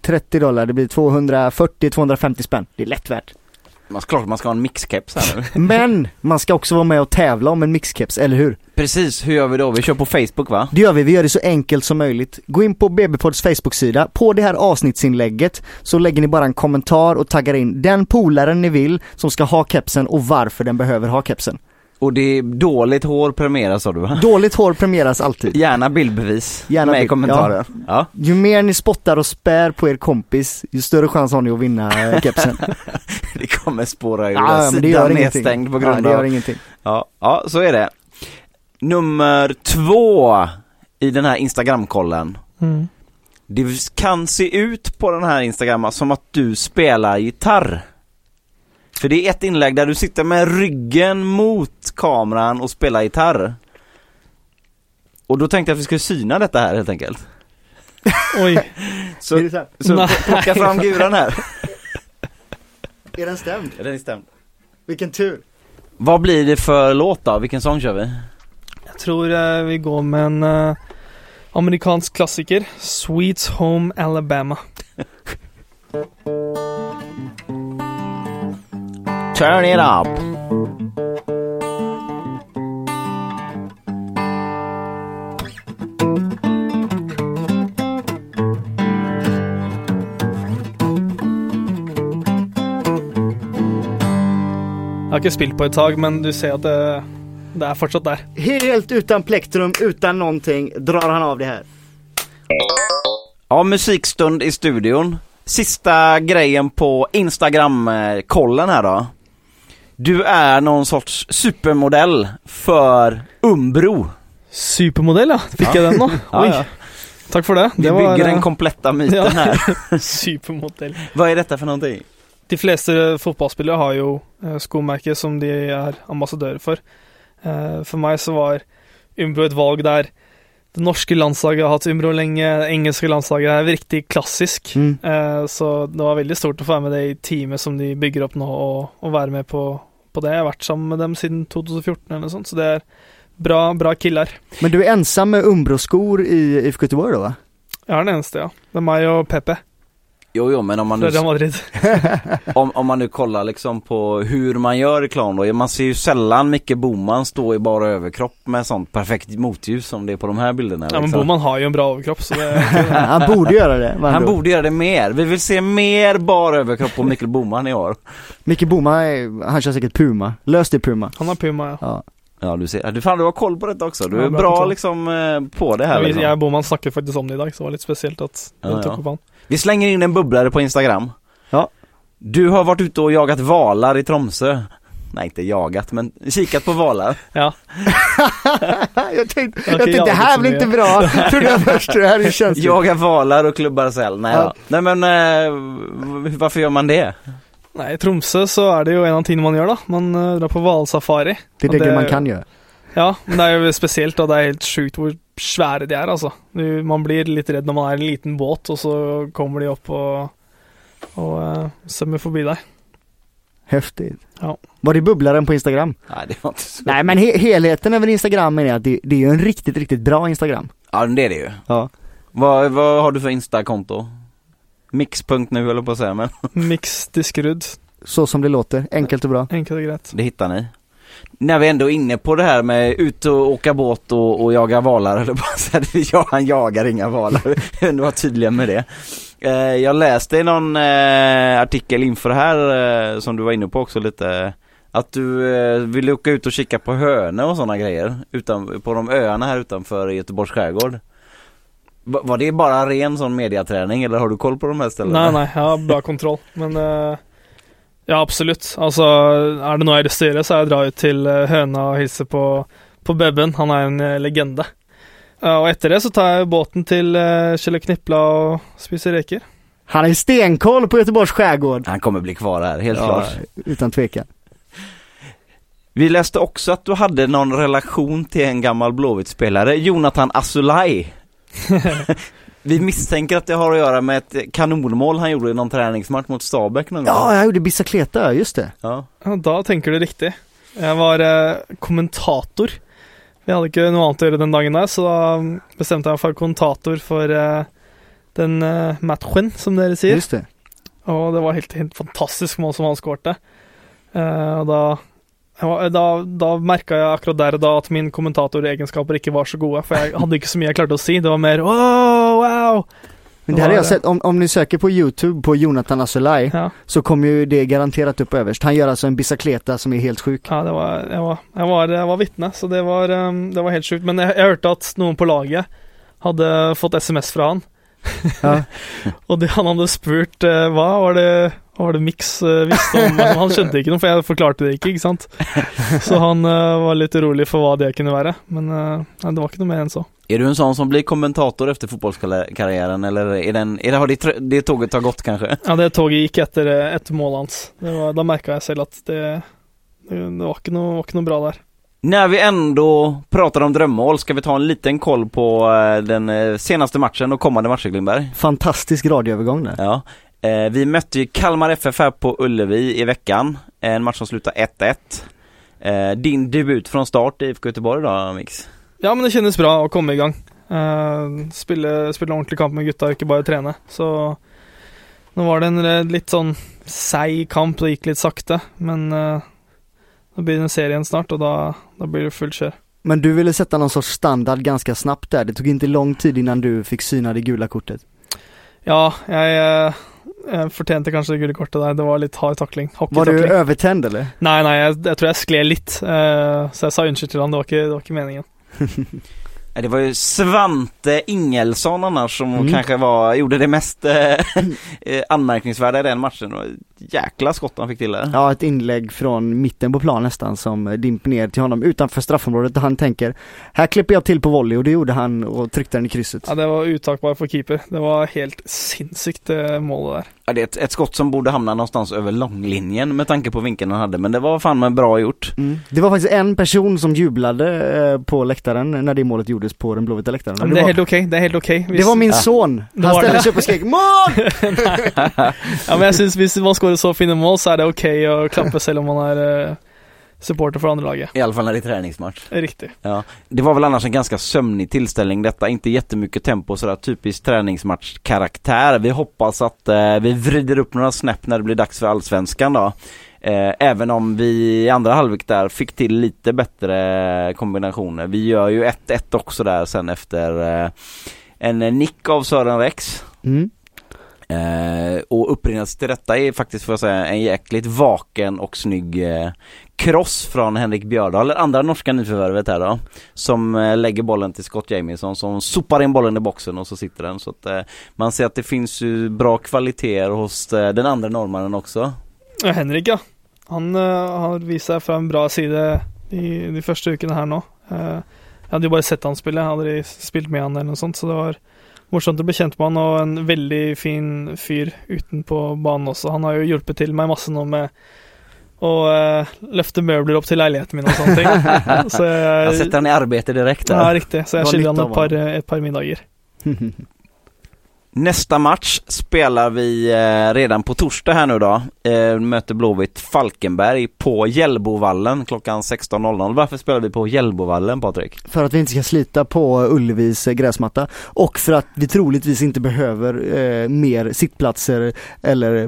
30 dollar, det blir 240-250 spänn. Det är lätt värt. Man ska klart man ska ha en mixkeps här nu. *laughs* Men man ska också vara med och tävla om en mixkeps, eller hur? Precis, hur gör vi då? Vi kör på Facebook va? Det gör vi, vi gör det så enkelt som möjligt. Gå in på BB-pods Facebook-sida. På det här avsnittsinlägget så lägger ni bara en kommentar och taggar in den polaren ni vill som ska ha kepsen och varför den behöver ha kepsen. Och det är dåligt hår premieras sa du va? Dåligt hår premieras alltid. Gärna bildbevis Gärna med i bild, kommentaren. Ja. Ju mer ni spottar och spär på er kompis, ju större chans har ni att vinna eh, kepsen. *laughs* det kommer spåra ur. ja, men det gör Sidan ingenting. nedstängd på ja, grund det gör av... ingenting. Ja, ja, så är det. Nummer två i den här Instagramkollen. Mm. Det kan se ut på den här Instagrammen som att du spelar gitarr. För det är ett inlägg där du sitter med ryggen mot kameran och spelar gitarr. Och då tänkte jag att vi skulle syna detta här helt enkelt. Oj. Är *laughs* Så, det så här? så Nej. plocka fram guran här. *laughs* Är den stämd? Är den stämd? Vilken tur. Vad blir det för låt då? Vilken sång kör vi? Jeg tror eh, vi går med en eh, amerikansk klassiker. 'Sweet Home Alabama'. *laughs* Turn it up! Jeg har ikke spilt på et tag, men du ser at det, det er fortsatt der. Helt utan plektrum, utan någonting, drar han av det här. Ja, musikstund i studion. Sista grejen på Instagram-kollen här då. Du är någon sorts supermodell för Umbro. Supermodell, ja. Fikk jeg den nå? *laughs* Ja, Oi. ja. Takk for det. Vi det bygger eh, den kompletta myten ja. här. *laughs* Supermodell. Vad är detta för någonting? De fleste fotballspillere har jo eh, skomerker som de er ambassadører for. Eh, For meg så var Umbro et valg der det norske landslaget har hatt Umbro lenge, det engelske landslaget er riktig klassisk. Mm. Eh, Så det var veldig stort å få være med det i teamet som de bygger opp nå, og, og være med på, på det. Jeg har vært sammen med dem siden 2014 eller sånt, så det er bra, bra killar. Men du är ensam med Umbro-skor i IFK Göteborg då va? Jeg er den eneste, ja. Det er meg og Pepe Jo, jo, men om man nu, *laughs* om, om man nu kollar liksom på hur man gör reklam då. Man ser ju sällan Micke Boman stå i bara överkropp med sånt perfekt motljus som det är på de här bilderna. Ja, men liksom. Boman har jo en bra overkropp, så det *laughs* han borde göra det. Han borde göra det mer. Vi vill se mer bara överkropp på Mikkel Boman i år. Micke Boman, är- han kör säkert Puma. Lös det Puma. Han har Puma, ja. Ja. Ja du ser, du, fan, du har koll på detta också. Du Ja, är bra bra kontroll. liksom eh, på det här Jeg, liksom. jeg og Boman snakket faktisk om det i dag, så det var litt spesielt at Ja, den ja. tok opp han. Vi slänger in en bubblare på Instagram. Ja. Du har varit ute och jagat valar i Tromsö. Nej inte jagat men kikat på valar. *laughs* Ja. *laughs* jag tänkte, jag tänkte det här blir inte bra. *laughs* Trodde jag först, det här är ju känsligt. Jaga valar och klubbar säl. Nej, Ja. då. Nej men eh, varför gör man det? Nei, I Tromsø så er det jo en av tingene man gjør, da. Man eh, drar på hvalsafari. Det är Och det, det- man kan göra. Ja, men det er jo spesielt, og det er helt sjukt svære de er, altså. Du, man blir litt redd når man er i en liten båt, og så kommer de opp og, og uh, svømmer forbi deg. Häftigt. Ja. Var det bubblaren på Instagram? Nej det var inte så. Nej men he helheten över Instagram är att det, det är ju en riktigt, riktigt bra Instagram. Ja det är det ju. Ja. Vad, vad har du för Insta-konto? Mix.nu eller på att säga men Mix Diskerud. Så som det låter, enkelt och bra. Enkelt og greit. det hittar ni. När vi ändå är inne på det här med ut och åka båt och, och jaga valar eller bara säga ja, han jagar inga valar. *laughs* jag vill var tydlig med det. Eh, jag läste i någon eh, artikel inför det här eh, som du var inne på också lite att du eh, ville åka ut och kika på hönor och sådana grejer utan, på de öarna här utanför Göteborgs skärgård. Var det bara ren sån mediaträning eller har du koll på de här ställena? Nej, nej, jag har bra kontroll, men eh, Ja, absolutt. Altså, er det noe jeg har lyst til å gjøre, så er det å dra ut til eh, Høna og hilse på, på Bebben. Han er en eh, legende. Og etter det så tar jeg båten til uh, Kjell Knipla og spiser reker. Han har stenkoll på Göteborgs skärgård. Han kommer bli kvar här, helt Ja, klart. utan tvekan. Vi läste också att du hade någon relation till en gammal Blåvitt-spelare, Jonathan Asulaj. *laughs* *laughs* Vi misstänker att det har att göra med ett kanonmål han gjorde i någon träningsmatch mot Stabäck någon gång. Ja, jag gjorde bicicleta, just det. Ja. Ja, da tenker du riktig. Jeg var eh, kommentator. Vi hadde ikke noe annet å gjøre den dagen der, så da bestemte jeg meg for kommentator for eh, den uh, matchen, som dere sier. Just det. Og det var helt, helt fantastisk mål som han skårte. Eh, jeg var, da, da merka jeg akkurat der og da at mine kommentatoregenskaper ikke var så gode. For jeg hadde ikke så mye jeg klarte å si. Det var mer åh, wow! Men det här har Ja, jag sett, om, om ni söker på youtube på Jonathan Asulaj Ja, så kommer ju det garanterat upp överst. Han gör alltså en bicicleta som är helt sjuk. ja det var, jeg var, jeg var, jeg var vitne, så det var, eh, det var helt sjukt. Men jeg, jeg hørte at noen på laget hadde fått SMS fra han. Ja. *laughs* Og det, han hadde spurt eh, hva var det hva var det Mix eh, visste om men Han skjønte ikke noe, for jeg forklarte det ikke, ikke sant. *laughs* Så han eh, var litt urolig for hva det kunne være. Men eh, nei, det var ikke noe mer enn så. Är du en sån som blir kommentator efter fotbollskarriären eller är den, är det, har det, tr- det tåget har gått kanske? *laughs* Ja, det toget gikk etter, eh, etter målet hans. Det var, da merka jeg selv at det, det, det var, ikke noe, var ikke noe bra der. När vi ändå pratar om drömmål ska vi ta en liten koll på eh, den eh, senaste matchen och kommande matcher Glimberg. Fantastisk radioövergång där. Ja. Eh, vi mötte ju Kalmar FF här på Ullevi i veckan. En match som slutar 1-1. Eh, din debut från start i IFK Göteborg då, Mix? Ja, men det kjennes bra å komme i gang. Eh, spille, spille ordentlig kamp med gutta, ikke bare trene. Så nå var det en litt sånn seig kamp, det gikk litt sakte. Men nå blir det en serie igjen snart, og da, da blir det fullt kjør. Men du ville sätta någon sorts standard ganska snabbt där. Det tog inte lång tid innan du fick syna det gula kortet. Ja, jeg, eh, Jeg fortjente kanskje det gule kortet der. Det var litt hard takling. Var du övertänd eller? Nei, nei, jeg, jeg tror jeg skled litt. eh, så jeg sa unnskyld til han. Det var ikke, det var ikke meningen. *laughs* Det var ju Svante Ingelsson annars som Mm. kanske var, gjorde det mest eh, *laughs* anmärkningsvärda i den matchen. Var Jäkla skott han fick till där. Ja, ett inlägg från mitten på plan nästan som dimper ner till honom utanför straffområdet och han tänker Här klipper jag till på volley och det gjorde han och tryckte den i krysset. Ja, Det var uttakbart for keeper. Det var helt sinnssykt, det målet der. Ja, det är ett, ett skott som borde hamna någonstans över långlinjen med tanke på vinkeln han hade. Men det var fan med bra gjort. Mm. Det var faktiskt en person som jublade eh, på läktaren när det målet gjordes på den blåvita läktaren. Men det er var, helt ok. Det er helt ok. Hvis- det var min Ja. son! Han var ställde sig upp och skrek MÅL! *laughs* Ja, men jeg synes Hvis skårer så fine mål, så er det ok å klappe selv om man er eh, supporter for andre laget. I alla fall när det är träningsmatch. Riktig. Ja, det var väl annars en ganska sömnig tillställning detta, inte jättemycket tempo sådär typisk träningsmatchkaraktär. Vi hoppas att eh, vi vrider upp några snäpp när det blir dags för allsvenskan då. Eh, även om vi i andra halvlek där fick till lite bättre kombinationer. Vi gör ju 1-1 också där sen efter eh, en nick av Sören Rex. Mm. Eh, och upprinnelsen till detta är faktiskt för att säga en jäkligt vaken och snygg eh, cross från Henrik Björdal, eller andra norska nyförvärvet här då. Som eh, lägger bollen till Scott Jamieson som sopar in bollen i boxen och så sitter den. Så att eh, man ser att det finns ju bra kvaliteter hos eh, den andra norrmannen också. Ja, Henrik, ja. Han eh, har visat fram en bra sida i de första veckorna här nu Eh, hade ju bara sett han spela, jag hade aldrig spelat med han eller något sånt, så det var morsomt å bli kjent med han, og en veldig fin fyr utenpå banen også. Han har jo hjulpet til meg masse nå med å eh, løfte møbler opp til leiligheten min og sånne ting. *laughs* Så Jag jeg, sätter han i arbete direkt ja, riktig. Så jeg skylder han et par, et par middager. *laughs* Nästa match spelar vi eh, redan på torsdag här nu då. Eh, möter Blåvitt Falkenberg på Hjällbovallen klockan 16.00. Varför spelar vi på Hjällbovallen Patrik? För att vi inte ska slita på Ullevis eh, gräsmatta och för att vi troligtvis inte behöver eh, mer sittplatser eller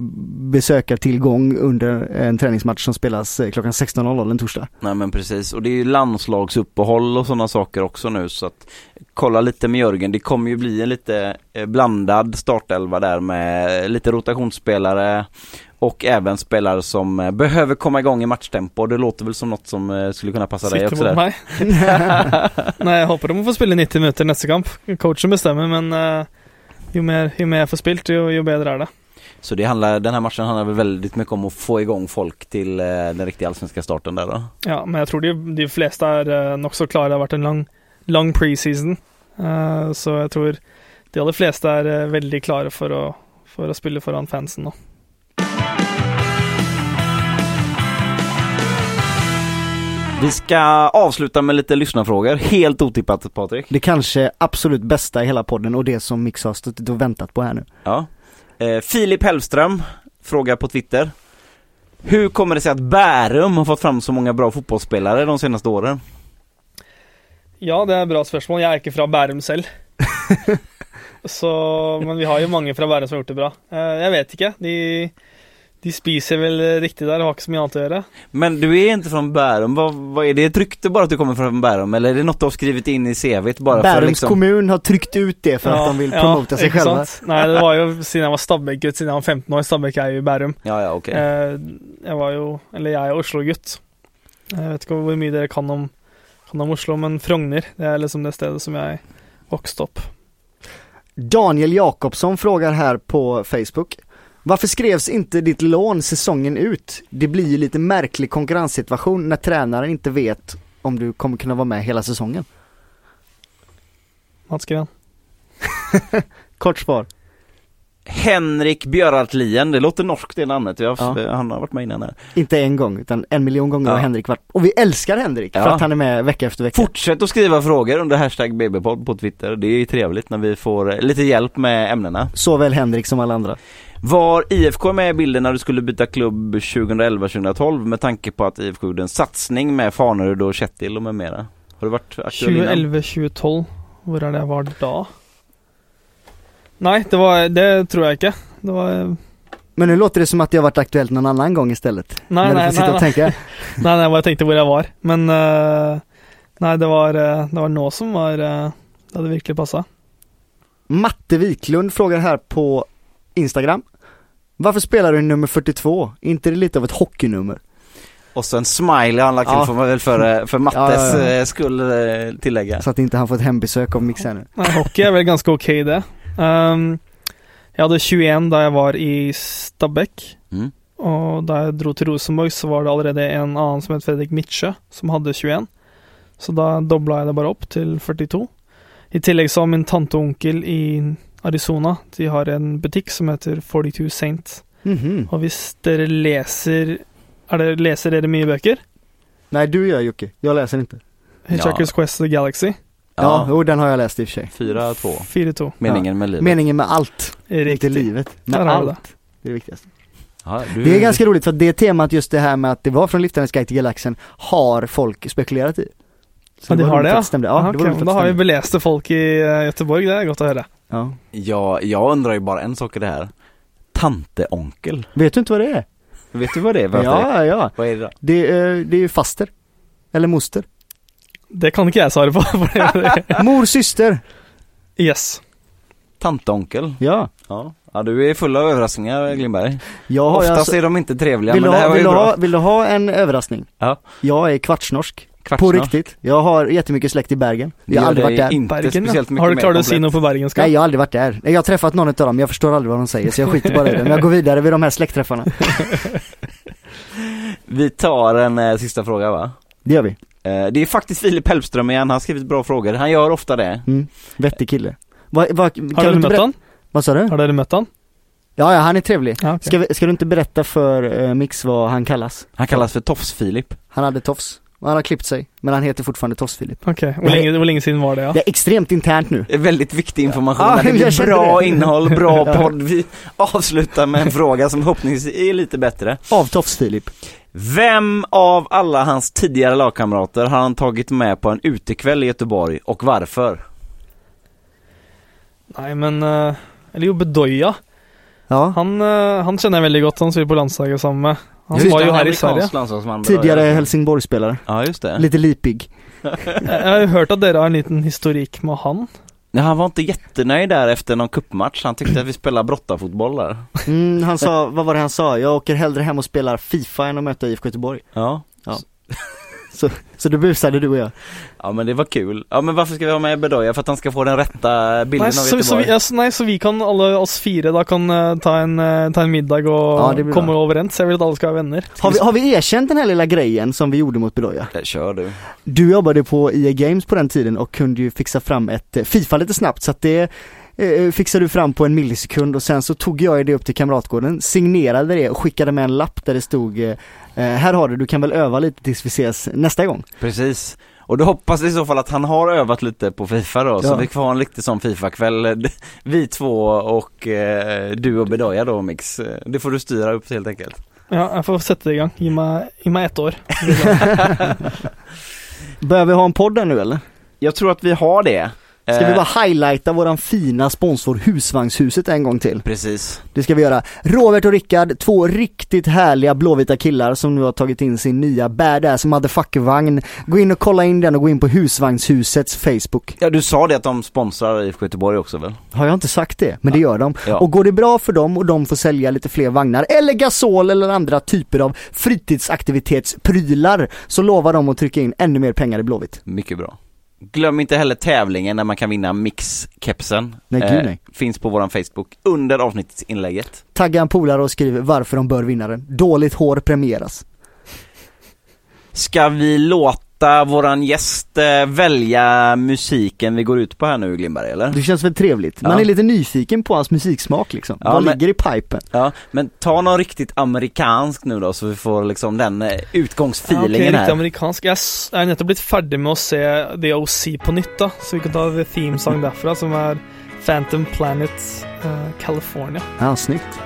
besökartillgång under en träningsmatch som spelas klockan 16.00 en torsdag. Nej men precis och det är ju landslagsuppehåll och sådana saker också nu så att kolla lite med Jörgen. Det kommer ju bli en lite eh, blandad startelva där med lite rotationsspelare och även spelare som eh, behöver komma igång i matchtempo. Det låter väl som något som eh, skulle kunna passa dig Sitter också mot meg. Nei, jeg håper de får spille 90 minutter neste kamp. Coachen bestemmer, men eh, jo, mer, jo mer jeg får spilt, jo, jo bedre er det. Så det handlar, den här matchen handlar väl väldigt mycket om att få igång folk till eh, den riktiga allsvenska starten där då. Ja, men jeg tror de, de fleste er uh, nokså klare. Det har vært en lang, lang preseason, Eh, så jeg tror de aller fleste er eh, veldig klare for å, for å spille foran fansen nå. Vi ska avsluta med lite lyssnarfrågor. Helt otippat Patrik. Det kanske absolut bästa i hela podden och det som Mix har stått och väntat på här nu. Ja. Eh, Filip Hellström frågar på Twitter. Hur kommer det sig att Bärum har fått fram så många bra fotbollsspelare de senaste åren? Ja, det er et bra spørsmål. Jeg er ikke fra Bærum selv. *laughs* så, men vi har jo mange fra Bærum som har gjort det bra. Eh, jeg vet ikke. De, de spiser vel riktig der og har ikke så mye annet å gjøre. Men du är inte från Bärum, vad, vad är det ett rykte bara att du kommer från Bärum eller är det något du har skrivit in i CVt bara för Bärums liksom? kommun har tryckt ut det för att de vill promota sig ikke själva. sant? Nei, det var jo siden jeg var Stabæk-gutt, siden jeg var 15 år. Stabæk er jo i Bærum. Ja, ja, okej. Eh, jeg var jo Eller jeg er Oslo-gutt. Jeg vet ikke hvor mye dere kan om, kan om Oslo, men Frogner det er liksom det stedet som jeg vokste opp. Daniel Jakobsson frågar här på Facebook. Varför skrevs inte ditt lån säsongen ut? Det blir ju lite märklig konkurrenssituation när tränaren inte vet om du kommer kunna vara med hela säsongen. Mats *laughs* Gren. Kort svar. Henrik Björartlien, det låter norskt det namnet. Jag, Ja. Han har varit med innan här. Inte en gång utan en miljon gånger Ja. har Henrik varit. Och vi älskar Henrik för Ja. att han är med vecka efter vecka. Fortsätt att skriva frågor under hashtag BBpodd på Twitter. Det är ju trevligt när vi får eh, lite hjälp med ämnena. Såväl Henrik som alla andra. Var IFK med i bilden när du skulle byta klubb 2011-2012 med tanke på att IFK gjorde en satsning med Fanerud och Kjetil och med mera? Har du varit aktuell innan? 2011-2012. Hvor er det jeg var da? Nei, det, var, det tror jeg ikke. Det var Men nu låter det som att det har varit aktuellt någon annan gång istället. Nei, när nei, du får sitta nei, och tänka. nei, jeg bare tenkte hvor jeg var. Men eh, Nei, det var, eh, det var nå som var eh, Det hadde virkelig passa. Matte Wiklund frågar här på Instagram. Varför spelar du nummer 42? inte det lite av ett hockeynummer? Och så en smiley han lagt till Ja. får man väl för, för Mattes Ja, ja, ja. eh, skull eh, tillägga. Så att inte han får ett hembesök av Mix här nu. Nej, hockey är väl ganska okej det. Ehm, jag hade 21 da jag var i Stabæk. Mm. Og da jeg dro til Rosenborg, så var det allerede en annen som het Fredrik Mitsjø, som hadde 21. Så da dobla jeg det bare opp til 42. I tillegg så har min tante og onkel i Arizona De har en butikk som heter 42 Saint. Mhm. Og hvis dere leser er det, Leser dere mye bøker? Nej du gör Jocke, jag läser inte. Hitchhiker's Quest to the Galaxy. Ja, Ja, den har jag läst i och för sig. 4-2. 4-2. Meningen med livet. Meningen med allt, inte Riktig. livet. Med vi allt. Det är det viktigaste. Ja, du... Det är ganska roligt för att det temat just det här med att det var från Liftarens guide till galaxen har folk spekulerat i. Så Ja, de var har det att ja. stämde. Ja, Aha, det var att Da har vi beleste folk i eh, Göteborg, det är godt å høre. Ja. Ja, jag undrar ju bara en sak i det här. Tanteonkel. Vet du inte vad det är? Vet du vad det är? Varför? Ja, ja. Vad är det då? Det, är, det är ju faster. Eller moster. Det kan ikke jeg svare på. *laughs* for det- Mor, syster. yes. Tanteonkel? Ja. Ja. ja, du är full av överraskningar Glimberg. Jag har ju Oftast alltså, är de inte trevliga vill, du men det här ha, var ju vill, du bra. ha, vill du ha en överraskning? Ja. Jag är kvartsnorsk. På Kvartsnorsk. riktigt. Jag har jättemycket släkt i Bergen. Det Jag har gör aldrig varit där. inte Bergen, speciellt ja. mycket Har du mer klart å si komplett. noe på bergenska? Nej, jag har aldrig varit där. Jag har träffat någon av dem, jag förstår aldrig vad de säger så jag skiter bara i det. Men jag går vidare vid de här släktträffarna. *laughs* Vi tar en eh, sista fråga va? Det gör vi. Eh, det är faktiskt Filip Hellström igen, han har skrivit bra frågor. Han gör ofta det. Mm. Vettig kille. Vad, kan Har du møtt berätta? han? Vad sa du? Har dere møtt han? Ja, ja, han är trevlig. Ja, okej. Ska, vi, ska du inte berätta för eh, Mix vad han kallas? Han kallas för Tofs-Filip. Han hade tofs. Han har klippt sig. Men han heter fortfarande Tofs-Filip. Ok, Hvor lenge, hvor lenge siden var det, ja? Det är extremt internt nu. Det är väldigt viktig information, Ja, det blir bra det. innehåll, bra *laughs* podd. Vi avslutar med en fråga som förhoppningsvis är lite bättre. Av Tofs-Filip. Vem av alla hans tidigare lagkamrater har han tagit med på en utekväll i Göteborg och varför? Nei, men eh, Eller jo, Bedoya. Ja. Han, eh, han kjenner jeg veldig godt. Han spiller på landslaget sammen med. Han Just var det, jo han är her i Sverige. Tidigare Helsingborgsspelare. Ja, just det. Lite lipig. *laughs* Jeg har jo hørt at dere har en liten historikk med han. Nej, han var inte jättenöjd där efter någon kuppmatch. Han tyckte att vi spelade brottarfotboll där. Mm, han sa, vad var det han sa? Jag åker hellre hem och spelar FIFA än att möta IFK Göteborg. Ja. Så, så då busade du och jag. Ja men det var kul. Ja men varför ska vi ha med Bedoya? För att han ska få den rätta bilden Nei av så, så, Göteborg? vi, ja, så- nei, så vi kan, alle oss fire, da kan eh, ta, en, eh, ta en middag og Ja, det blir komme bra. overens. Jeg vil at alle skal være venner. Har vi, har vi erkänt den här lilla grejen som vi gjorde mot Bedoya? Eh, Kör du. Du jobbade på EA Games på den tiden och kunde ju fixa fram ett eh, Fifa lite snabbt så att det eh, fixade du fram på en millisekund och sen så tog jag det upp till Kamratgården, signerade det och skickade med en lapp där det stod eh, eh, Här har du, du kan väl öva lite tills vi ses nästa gång. Precis. Och då hoppas i så fall att han har övat lite på Fifa då, så Ja. vi får ha en riktig sån Fifa-kväll. *laughs* Vi två och eh, du och Bedoya då Mix. Eh, Det får du styra upp helt enkelt. Ja, jeg får sette det i gang. Gi meg, gi meg ett år. *laughs* Börjar vi ha en podd nu eller? Jag tror att vi har det. Ska Eh, vi bara highlighta våran fina sponsor Husvagnshuset en gång till? Precis. Det ska vi göra. Robert och Rickard, två riktigt härliga blåvita killar som nu har tagit in sin nya badass motherfucker-vagn. Gå in och kolla in den och gå in på Husvagnshusets Facebook. Ja du sa det att de sponsrar IFK Göteborg också väl? Har jag inte sagt det? Men det gör de. Ja. Och går det bra för dem och de får sälja lite fler vagnar eller gasol eller andra typer av fritidsaktivitetsprylar så lovar de att trycka in ännu mer pengar i Blåvitt. Mycket bra. Glöm inte heller tävlingen där man kan vinna Mix-kepsen. Nej, gud, nej. Finns på våran Facebook under avsnittsinlägget. Tagga en polare och skriv varför de bör vinna den. Dåligt hår premieras. Ska vi låta våran gäst eh, välja musiken vi går ut på här nu Glimberg eller? Det känns väl trevligt. Man Ja. är lite nyfiken på hans musiksmak liksom. Ja, Vad men- ligger i pipen? Ja, men ta någon riktigt amerikansk nu då så vi får liksom den eh, Ja, utgångsfeelingen riktig här. amerikansk. Jeg s- jeg er nettopp blitt ferdig med å se The OC på nytt, da. Så vi kan ta the theme song derfra, som er Phantom Planet eh, California. Ja, snyggt.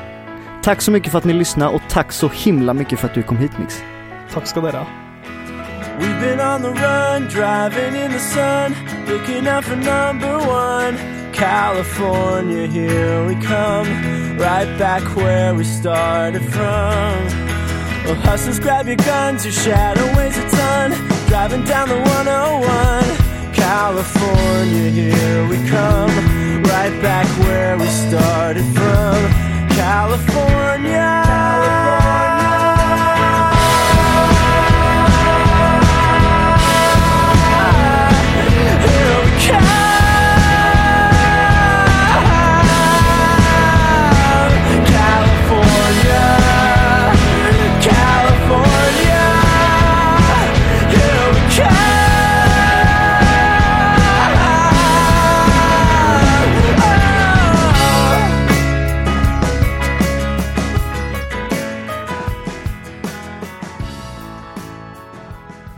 Tack så mycket för att ni lyssnade och tack så himla mycket för att du kom hit Mix. Takk skal dere ha. We've been on the run, driving in the sun, looking out for number one. California, here we come, right back where we started from. Well, hustlers, grab your guns, your shadow weighs a ton, driving down the 101. California, here we come, right back where we started from. California. Here